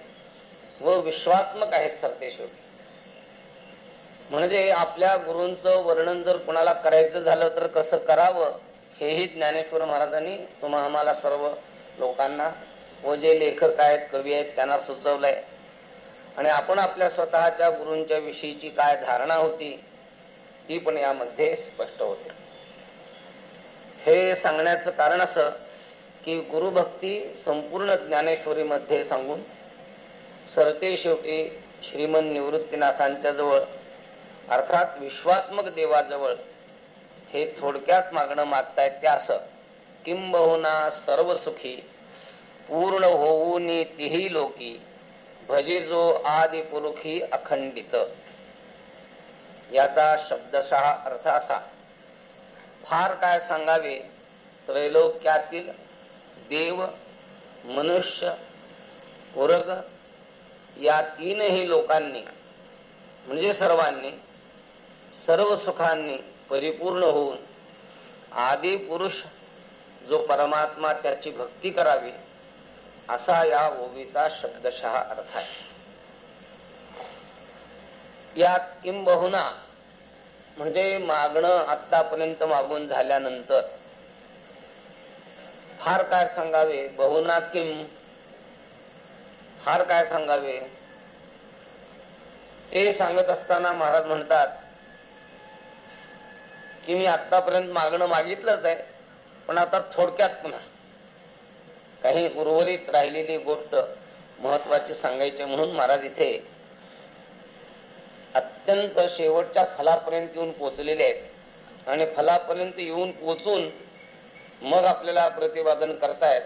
Speaker 1: व विश्वात्मक आहेत सरते शेवटी म्हणजे आपल्या गुरूंचं वर्णन जर कुणाला करायचं झालं तर कसं करावं हेही ज्ञानेश्वर महाराजांनी तुम्हा आम्हाला सर्व लोकांना व जे लेखक आहेत कवी आहेत त्यांना सुचवलंय. आणि आपण आपल्या स्वतःच्या गुरूंच्या विषयीची काय धारणा होती ती पण यामध्ये स्पष्ट होते. हे सांगण्याचं कारण असं की गुरुभक्ती संपूर्ण ज्ञानेश्वरीमध्ये सांगून सरते शेवटी श्रीमन निवृत्तीनाथांच्या जवळ अर्थात विश्वात्मक देवाजवळ हे थोडक्यात मागणं मागतायत ते असं किंबहुना सर्व सुखी पूर्ण होऊन तिही लोकी भजे जो आदि पुरुखी अखंडित. याचा शब्दशः अर्थ असा फार काय सांगावे त्रैलोक्यातील देव मनुष्य उरग या तीनही लोकांनी म्हणजे सर्वांनी सर्व सुखांनी परिपूर्ण होऊन आदी पुरुष जो परमात्मा त्याची भक्ती करावी असा या ओवीचा शब्दशः अर्थ आहे. यात किंबहुना म्हणजे मागणं आतापर्यंत मागून झाल्यानंतर. फार काय सांगावे? बहुना किम फार काय सांगावे? ते सांगत असताना महाराज म्हणतात की मी आतापर्यंत मागणं मागितलंच आहे पण आता थोडक्यात पुन्हा. काही उर्वरित राहिलेली गोष्ट महत्वाची सांगायची म्हणून महाराज इथे अत्यंत शेवटच्या फलापर्यंत येऊन पोचलेले आहेत. आणि फलापर्यंत येऊन पोचून मग आपल्याला प्रतिपादन करतायत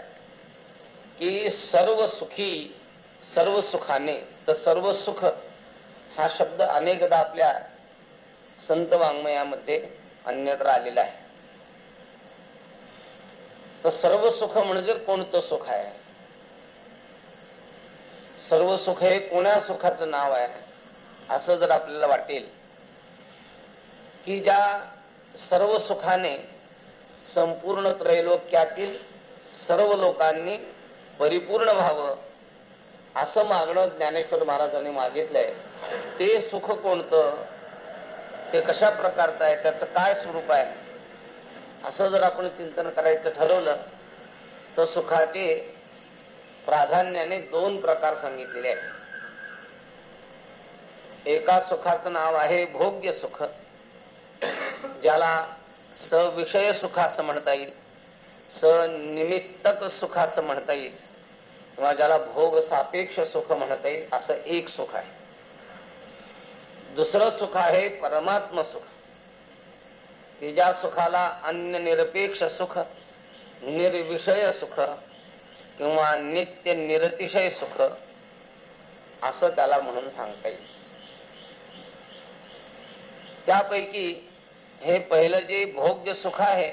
Speaker 1: की सर्व सुखी सर्व सुखाने तर सर्व सुख हा शब्द अनेकदा आपल्या संत वाङ्मयामध्ये अन्यत्र आलेला आहे. तर सर्व सुख म्हणजे कोणतं सुख आहे? सर्व सुख हे कोण्या सुखाचं नाव आहे? असं जर आपल्याला वाटेल की ज्या सर्व सुखाने संपूर्ण त्रैलोक्यातील सर्व लोकांनी परिपूर्ण व्हावं असं मागणं ज्ञानेश्वर महाराजांनी मागितलंय. ते सुख कोणतं? ते कशा प्रकारचं आहे त्याचं काय स्वरूप आहे? असं जर आपण चिंतन करायचं ठरवलं तर सुखाचे प्राधान्याने दोन प्रकार सांगितलेले आहेत. एका सुखाचं नाव आहे भोग्य सुख ज्याला सविषय सुख असं म्हणता येईल सनिमित्तक सुख असं म्हणता येईल किंवा ज्याला भोग सापेक्ष सुख म्हणता येईल असं एक सुख आहे. दुसरं सुख आहे परमात्म सुख. तिच्या सुखाला अन्य निरपेक्ष सुख निर्विषय सुख किंवा नित्य निरतिशय सुख असं त्याला म्हणून सांगता येईल. त्यापैकी हे पहिलं जे भोग्य सुख आहे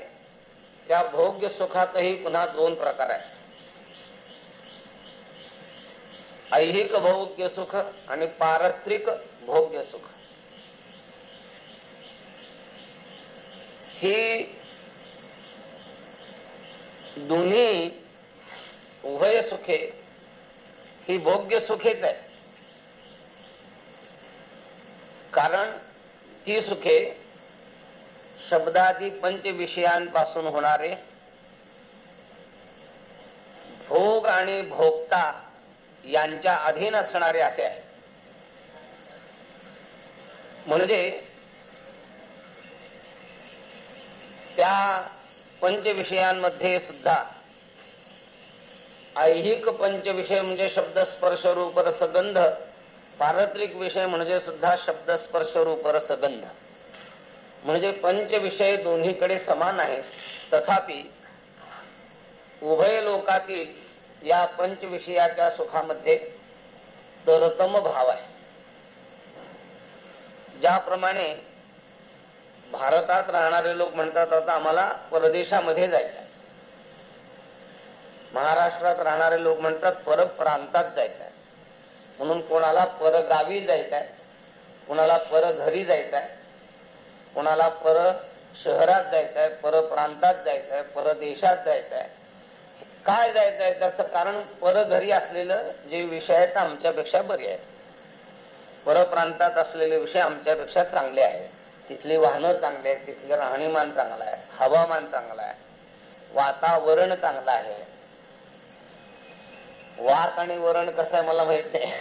Speaker 1: त्या भोग्य सुखातही पुन्हा दोन प्रकार आहेत. ऐहिक भोग्य सुख आणि पारत्रिक भोग्य सुख ही दोन्ही उभय सुखे ही भोग्य सुखेच आहे कारण ती सुखे शब्दादी पंच विषयांपासून होणारे. भोग आणि भोगता यांच्या अधीन असणारे असे आहे म्हणजे त्या पंचविषयांमध्ये सुद्धा ऐहिक पंच विषय म्हणजे शब्द स्पर्श रूप रसगंध. पारत्रिक विषय म्हणजे सुद्धा शब्द स्पर्श रूप रसगंध. म्हणजे पंचविषय दोन्हीकडे समान आहेत. तथापि उभय लोकातील या पंच विषयाच्या सुखामध्ये तरतम भाव आहे. ज्याप्रमाणे भारतात राहणारे लोक म्हणतात आता आम्हाला परदेशामध्ये जायचं आहे. महाराष्ट्रात राहणारे लोक म्हणतात पर प्रांतात जायचं आहे म्हणून कोणाला परगावी जायचं आहे कोणाला पर घरी जायचं आहे कोणाला पर शहरात जायचं आहे पर प्रांतात जायचं आहे परदेशात जायचं आहे काय जायचं आहे त्याचं कारण परघरी असलेलं जे विषय आहेत आमच्यापेक्षा बरे आहेत. परप्रांतात असलेले विषय आमच्यापेक्षा चांगले आहेत. तिथली वाहनं चांगली आहेत तिथले राहणीमान चांगलं आहे हवामान चांगलं आहे वातावरण चांगलं आहे. वात आणि वरण कसं आहे मला माहीत नाही.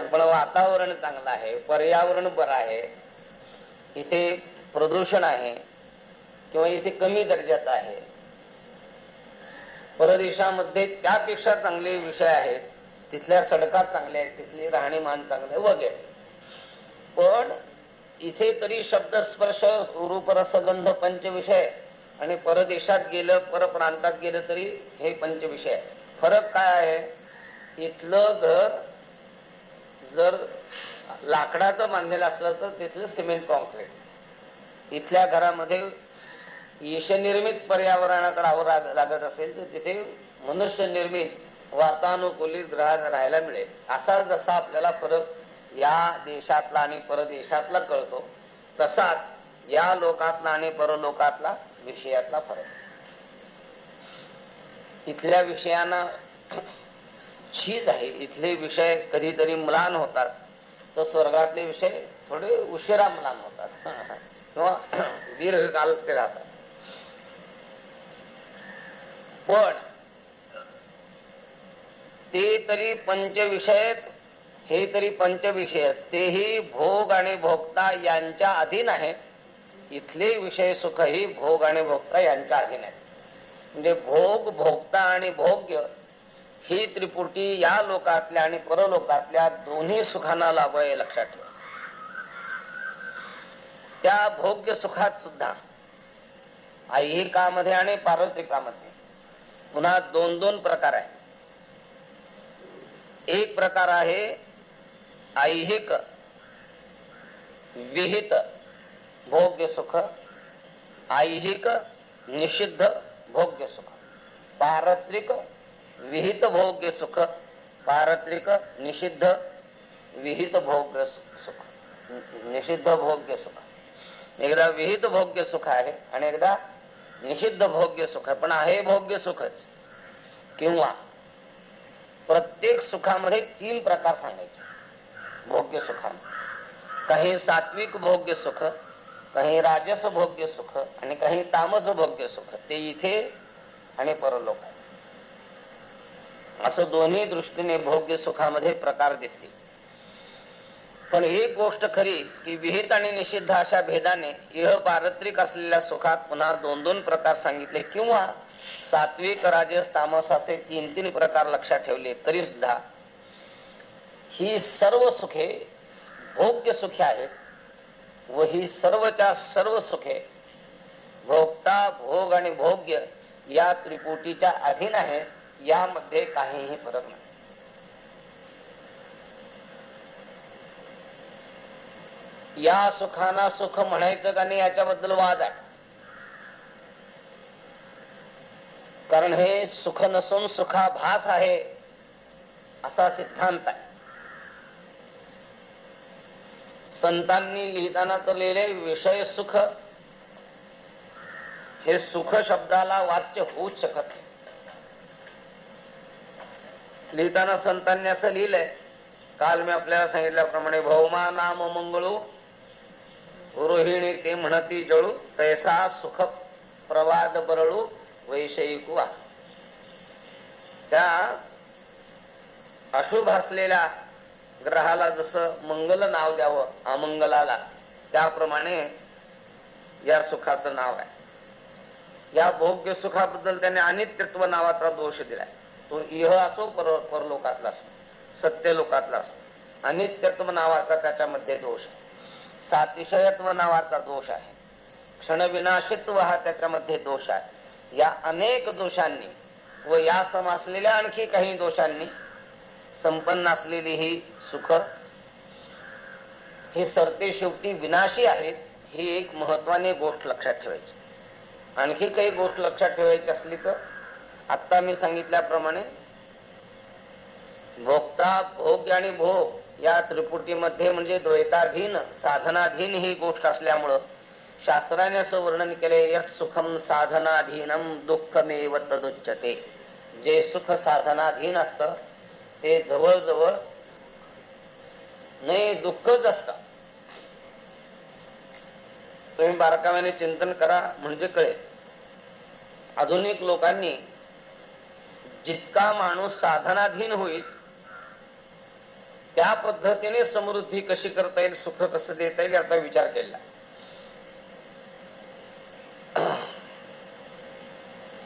Speaker 1: (laughs) पण वातावरण चांगलं आहे पर्यावरण बरं आहे. इथे प्रदूषण आहे किंवा इथे कमी दर्जाचं आहे. परदेशामध्ये त्यापेक्षा चांगले विषय आहेत. तिथल्या सडका चांगल्या आहेत तिथली राहणीमान चांगले वगैरे. पण इथे तरी शब्द स्पर्श रूप रसगंध आणि परदेशात गेलं परप्रांतात गेलं तरी हे पंचविषय फरक काय आहे? इथलं घर जर लाकडाचं बांधलेलं असलं तर तिथलं सिमेंट कॉन्क्रीट इथल्या घरामध्ये यशनिर्मित पर्यावरणात राहावं लागत असेल तर तिथे मनुष्य निर्मित वातानुकूलित राहायला मिळेल. असा जसा आपल्याला फरक या देशातला आणि परदेशातला कळतो तसाच या लोकातला आणि परलोकातला विषयातला फरक. इथल्या विषयांना झीज आहे. इथले विषय कधीतरी मुलान होतात. तर स्वर्गातले विषय थोडे उशिरा मुलान होतात. (laughs) किंवा दीर्घकाल ते राहतात. पण ते तरी पंचविषयच हे तरी पंचविषयच. तेही भोग आणि भोक्ता यांच्या अधीन आहे. इथले विषय सुख ही भोग आणि भोक्ता यांच्या अधीन आहे. म्हणजे भोग भोगता आणि भोग्य ही त्रिपुटी या लोकातल्या आणि परलोकातल्या दोन्ही सुखांना लाभ आहे लक्षात ठेवा. त्या भोग्य सुखात सुद्धा ऐहिकामध्ये आणि पार्वत्रिकामध्ये पुन्हा दोन दोन प्रकार आहेत. एक प्रकार आहे ऐहिक विहित भोग्य सुख ऐहिक निषिद्ध भोग्य सुख. पारत्रिक विहित भोग्य सुख. पारत्रिक निषिद्ध विहित भोग्य सुख. निषिद्ध भोग्य सुख. एकदा विहित भोग्य सुख आहे आणि एकदा निषिद्ध भोग्य सुख आहे. पण आहे भोग्य सुखच. किंवा प्रत्येक सुखामध्ये तीन प्रकार सांगायचे. भोग्य सुखामध्ये काही सात्विक भोग्य सुख काही राजस भोग्य सुख आणि काही तामस भोग्य सुख. ते इथे आणि परलोक. असं दोन्ही दृष्टीने भोग्य सुखामध्ये प्रकार दिसतील. पण एक गोष्ट खरी की विहित आणि निषिद्ध अशा भेदाने इह पारत्रिक असलेल्या सुखात पुन्हा दोन दोन प्रकार सांगितले किंवा सात्विक राजस तामस असे तीन तीन प्रकार लक्षात ठेवले तरी सुद्धा ही सर्व सुखे भोग्य सुखे आहेत व ही सर्वच्या सर्व सुखे भोगता भोग आणि भोग्य या त्रिपुटीच्या अधीन आहे यामध्ये काहीही फरक नाही. या सुखाना सुख म्हणायचं का नाही याच्याबद्दल वाद आहे. कारण हे सुख नसून सुखाभास आहे असा सिद्धांत आहे. संतांनी लिहिताना तर लिहिले विषय सुख हे सुख शब्दाला वाच्य होऊच शकत नाही. लिहिताना संतांनी असं लिहिलंय काल मी आपल्याला सांगितल्याप्रमाणे भौमा नाम मंगळू रोहिणी ते म्हणती जळू तैसा सुख प्रवाद बरळू वैषयिक वा त्या अशुभ असलेल्या ग्रहाला जसं मंगल नाव द्यावं अमंगलाला त्याप्रमाणे या सुखाचं नाव आहे. या भोग्य सुखाबद्दल त्याने अनित्यत्व नावाचा दोष दिलाय. तो इह असो पर परलोकातला असो सत्य लोकातला असो अनित्यत्व नावाचा त्याच्यामध्ये दोष आहे. सातिशयत्व नावाचा दोष आहे. क्षणविनाशित्व हा त्याच्यामध्ये दोष आहे. या अनेक दोषांनी व या सम असलेल्या आणखी काही दोषांनी संपन्न असलेली ही सुख हे सरते शेवटी विनाशी आहेत ही एक महत्वाने गोष्ट लक्षात ठेवायची. आणखी काही गोष्ट लक्षात ठेवायची असली तर आत्ता मी सांगितल्याप्रमाणे भोक्ता भोग आणि भोग या त्रिपुटीमध्ये म्हणजे द्वैताधीन साधनाधीन ही गोष्ट असल्यामुळं शास्त्राने असं वर्णन केले यत सुखम साधनाधीनम दुःखमेव तदुच्यते. जे सुख साधनाधीन असत ते जवळजवळ नाही दुःखच असत. तुम्ही बारकाव्याने चिंतन करा म्हणजे कळेल. आधुनिक लोकांनी जितका माणूस साधनाधीन होईल त्या पद्धतीने समृद्धी कशी करता येईल सुख कसं देता येईल याचा विचार केला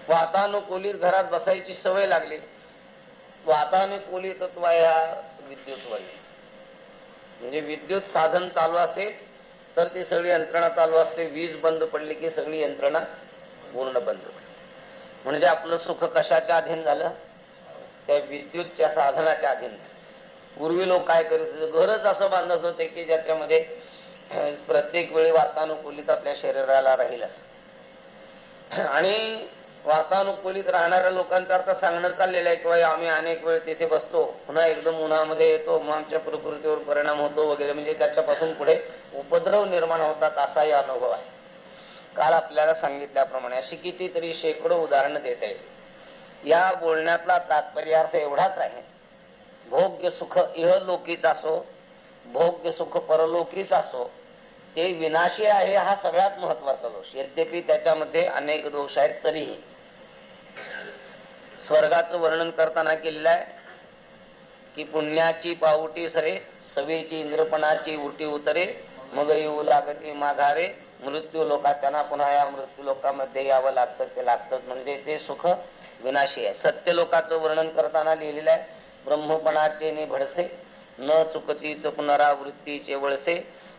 Speaker 1: वातानुकूलित घरात बसायची सवय लागली. वातानुकूलित ह्या विद्युत वायू म्हणजे विद्युत साधन चालू असेल तर ती सगळी यंत्रणा चालू असते. वीज बंद पडली की सगळी यंत्रणा पूर्ण बंद पडली म्हणजे आपलं सुख कशाच्या अधीन झालं? त्या विद्युतच्या साधनाच्या अधीन. पूर्वी लोक काय करत होते? घरच असं बांधत होते की ज्याच्यामध्ये प्रत्येक वेळी वातानुकूलित आपल्या शरीराला राहील असं. आणि वातानुकूलित राहणाऱ्या लोकांचा अर्थ सांगणं चाललेलं आहे किंवा आम्ही अनेक वेळ तिथे बसतो पुन्हा एकदम उन्हामध्ये येतो मग आमच्या प्रकृतीवर परिणाम होतो वगैरे. म्हणजे त्याच्यापासून पुढे उपद्रव निर्माण होतात असाही अनुभव आहे. काल आपल्याला सांगितल्याप्रमाणे अशी कितीतरी शेकडो उदाहरणं देता येईल या बोलण्यातला तात्पर्यार्थ एवढाच आहे. भोग्य सुख इहलोकीच असो भोग्य सुख परलोकीच असो ते विनाशी आहे हा सगळ्यात महत्त्वाचा दोष. यद्यपि त्याच्यामध्ये अनेक दोष आहेत तरीही. स्वर्गाचं वर्णन करताना केलेलं आहे की पुण्याची पावटी सरे सवेची इंद्रपणाची उटी उतरे मग येऊ लागते माघारे मृत्यू लोकात त्यांना पुन्हा या मृत्यू लोकामध्ये यावं लागतं ते लागतंच. म्हणजे ते सुख विनाशी आहे. सत्य लोकाचं वर्णन करताना लिहिलेलं आहे ब्रह्मपणाचे नि भडसे न चुकतीच पुनरावृत्तीचे वळसे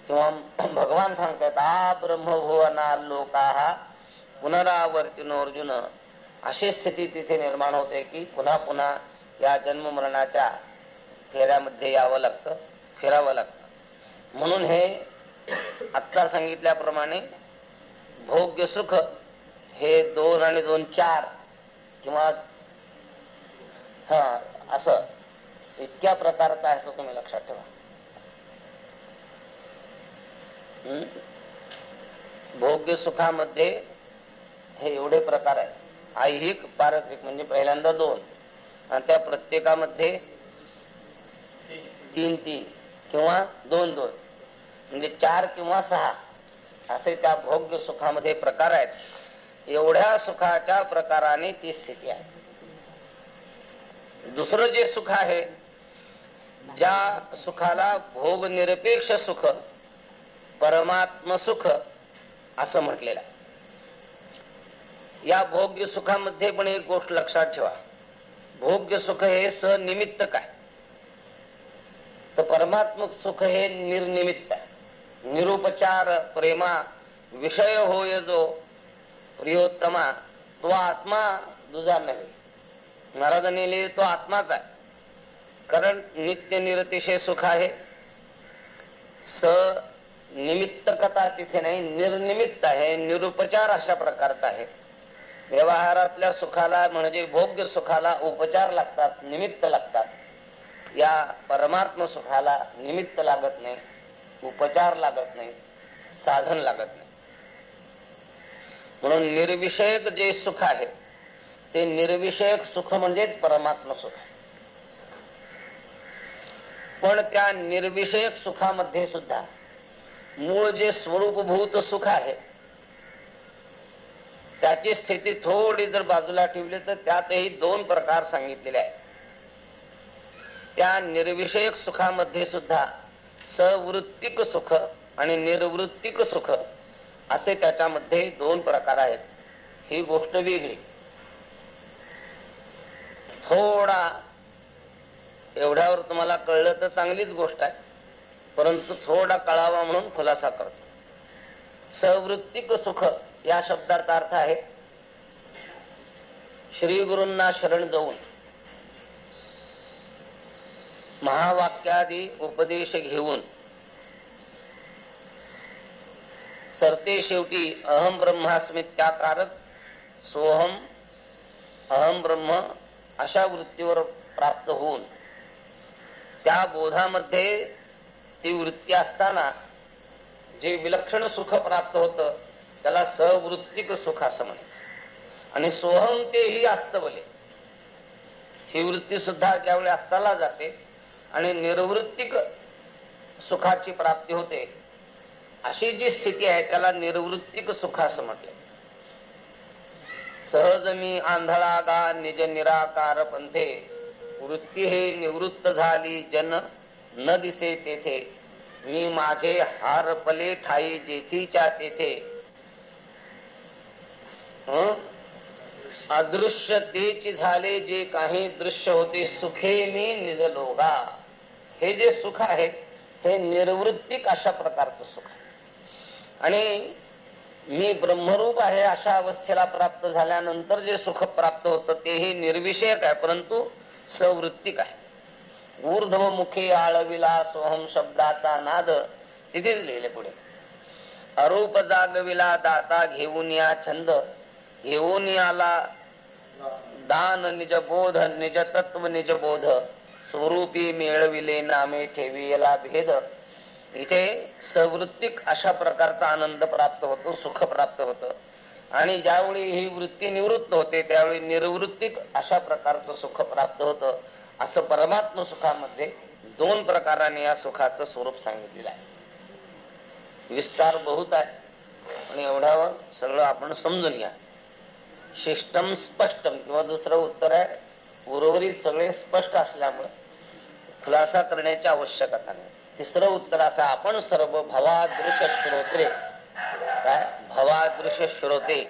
Speaker 1: किंवा भगवान सांगतात आ ब्रह्मभुवना लोका. हा पुनरावर्तीनो अर्जुन अशी स्थिती तिथे निर्माण होते की पुन्हा पुन्हा या जन्म मरणाच्या फेऱ्यामध्ये यावं लागतं फिरावं लागतं. म्हणून हे आत्ता सांगितल्याप्रमाणे भोग्य सुख हे दोन आणि दोन चार किंवा हा असं इतक्या प्रकारचं आहे असं तुम्ही लक्षात ठेवा. भोग्य सुखामध्ये हे एवढे प्रकार आहेत. ऐहिक पारत्रिक म्हणजे पहिल्यांदा दोन. आणि त्या प्रत्येकामध्ये तीन तीन किंवा दोन दोन. म्हणजे चार किंवा सहा. असे त्या भोग्य सुखामध्ये प्रकार आहेत. एवढ्या सुखाच्या प्रकाराने ती स्थिती आहे. दुसरं जे सुख आहे ज्या सुखाला भोग निरपेक्ष सुख परमात्म सुख असं म्हटलेलं आहे. या भोग्य सुखामध्ये पण एक गोष्ट लक्षात ठेवा. भोग्य सुख हे सनिमित्त काय? तर परमात्मक सुख हे निर्निमित्त आहे. निरुपचार प्रेमा विषय होय जो प्रियोत्तमा तो आत्मा दुजा नव्हे. महाराजांनी लिहिले तो आत्माच आहे. कारण नित्य निरतिशय सुख आहे. स निमित्तकता तिथे नाही निर्निमित्त आहे निरुपचार अशा प्रकारचा आहे. व्यवहारातल्या सुखाला म्हणजे भोग्य सुखाला उपचार लागतात निमित्त लागतात. या परमात्म सुखाला निमित्त लागत नाही उपचार लागत नाही साधन लागत नाही. म्हणून निर्विषयक जे सुख आहे ते निर्विषयक सुख म्हणजेच परमात्म सुख आहे. पण त्या निर्विषयक सुखामध्ये सुद्धा मूळ जे स्वरूपभूत सुख आहे त्याची स्थिती थोडी जर बाजूला ठेवली तर त्यातही दोन प्रकार सांगितलेले आहेत. त्या निर्विषयक सुखामध्ये सुद्धा सवृत्तिक सुख आणि निर्वृत्तिक सुख असे त्याच्यामध्ये दोन प्रकार आहेत. ही गोष्ट वेगळी. थोडा एवढ्यावर तुम्हाला कळलं तर चांगलीच गोष्ट आहे. परंतु थोडा कळावा म्हणून खुलासा करतो. सवृत्तिक सुख या शब्दाचा अर्थ आहे श्री गुरूंना शरण जाऊन महावाक्यादी उपदेश घेऊन सरते शेवटी अहम ब्रह्मास्मी त्याकारक सोहम अहम ब्रह्म अशा वृत्तीवर प्राप्त होऊन त्या बोधामध्ये ती वृत्ती असताना जे विलक्षण सुख प्राप्त होतं त्याला सवृत्तिक सुख असं म्हणतात. आणि सोहम तेही अस्तवले ही वृत्ती सुद्धा ज्यावेळी अस्ताला जाते आणि निर्वृत्तिक सुखाची प्राप्ती होते अशी जी स्थिती आहे त्याला निर्वृत्तिक सुख असं म्हटले. सहज मी आंधळा गा निज निराकार पंथे वृत्ती हे निवृत्त झाली जन न दिसे तेथे. मी माझे हारपले ठाई जेथीच्या तेथे. अदृश्य तेच झाले जे काही दृश्य होते सुखे मी निजलोगा. हे जे सुख आहे हे निर्वृत्तिक अशा प्रकारचं सुख आहे? आणि मी ब्रह्मरूप आहे अशा अवस्थेला प्राप्त झाल्यानंतर जे सुख प्राप्त होतं तेही निर्विषयक आहे परंतु सवृत्तिक आहे. ऊर्ध्व मुखे आळविला सोहम शब्दाचा नाद. तिथेच लिहिले पुढे. अरूप जागविला दाता घेऊन या छंद. घेऊन याला दान निज बोध निज तत्व निज बोध. स्वरूपी मिळविले नामे ठेविला भेद. इथे सवृत्तिक अशा प्रकारचा आनंद प्राप्त होतो सुख प्राप्त होतं. आणि ज्यावेळी ही वृत्ती निवृत्त होते त्यावेळी निर्वृत्तिक अशा प्रकारचं सुख प्राप्त होतं. असं परमात्म सुखामध्ये दोन प्रकाराने या सुखाचं स्वरूप सांगितलेलं आहे. विस्तार बहुत आहे आणि एवढ्यावर सगळं आपण समजून घ्या. शिष्टम स्पष्टम किंवा दुसरं उत्तर आहे उर्वरित सगळे स्पष्ट असल्यामुळे खुलासा करण्याची आवश्यकता नाही. तिसरं उत्तर असं आपण सर्व भवादृश्य श्रोते काय? भवादृश्य श्रोते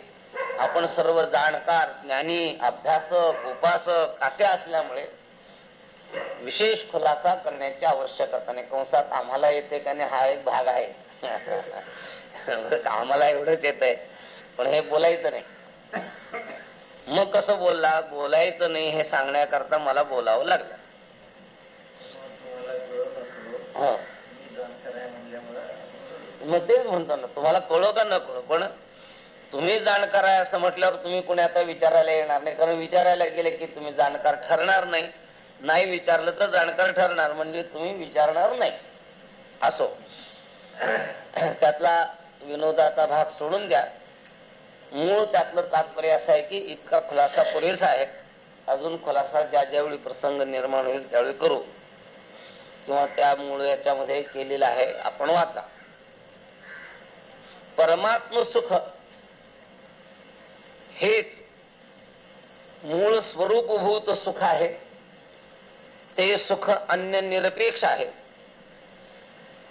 Speaker 1: आपण सर्व जाणकार ज्ञानी अभ्यासक उपासक असे असल्यामुळे विशेष खुलासा करण्याची आवश्यकता नाही. कंसात आम्हाला येते का नाही हा एक भाग आहे. आम्हाला एवढंच येत आहे पण हे बोलायचं नाही. मग कसं बोलला? बोलायचं नाही हे सांगण्याकरता मला बोलावं लागलं. हो. मग तेच म्हणतो ना तुम्हाला कळो का न कळो पण तुम्ही जाणकार आहे असं म्हटल्यावर तुम्ही कोणी आता विचारायला येणार नाही. कारण विचारायला गेले की तुम्ही जाणकार ठरणार नाही. नाही विचारलं तर जाणकार ठरणार म्हणजे तुम्ही विचारणार नाही. असो. त्यातला विनोदाचा भाग सोडून द्या. मूळ त्यातलं तात्पर्य असं आहे की इतका खुलासा पुरेसा आहे. अजून खुलासा ज्या ज्यावेळी प्रसंग निर्माण होईल त्यावेळी करू. किंवा त्यामुळे याच्यामध्ये केलेला आहे आपण वाचा. परमात्म सुख हेच मूळ स्वरूपभूत सुख आहे. ते सुख अन्य निरपेक्ष आहे.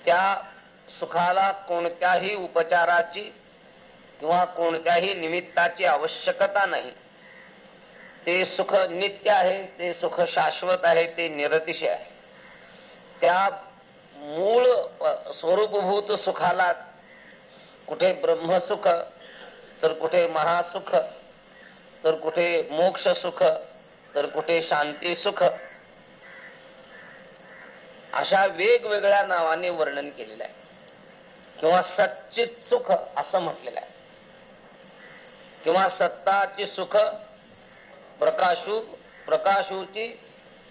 Speaker 1: त्या सुखाला कोणत्याही उपचाराची किंवा कोणत्याही निमित्ताची आवश्यकता नाही. ते सुख नित्य आहे ते सुख शाश्वत आहे ते निरतिशय आहे. त्या मूळ स्वरूपभूत सुखालाच कुठे ब्रह्मसुख तर कुठे महासुख तर कुठे मोक्ष सुख तर कुठे शांती सुख अशा वेगवेगळ्या नावाने वर्णन केलेलं आहे. किंवा सच्चित सुख असं म्हटलेलं आहे. किंवा सत्ताची सुख प्रकाशू प्रकाशूची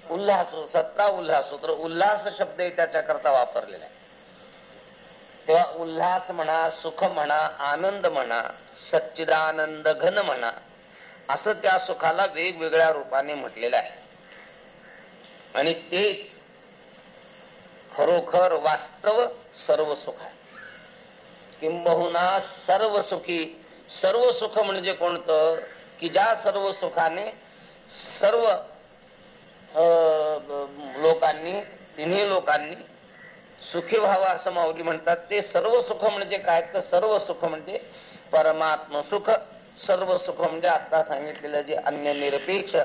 Speaker 1: उल्हासू सत्ता उल्हासू. तर उल्हास शब्द त्याच्याकरता वापरलेला आहे. तेव्हा उल्हास म्हणा सुख म्हणा आनंद म्हणा सच्चिदानंद घन म्हणा असं त्या सुखाला वेगवेगळ्या रूपाने म्हटलेलं आहे. आणि तेच खरोखर वास्तव सर्व सुख आहे. किंबहुना सर्व सुखी सर्व सुख म्हणजे कोणतं? की ज्या सर्व सुखाने सर्व लोकांनी तिन्ही लोकांनी सुखी व्हावं असं माऊली म्हणतात. ते सर्व सुख म्हणजे काय? तर सर्व सुख म्हणजे परमात्म सुख. सर्व सुख म्हणजे आता सांगितलेलं जे अन्य निरपेक्ष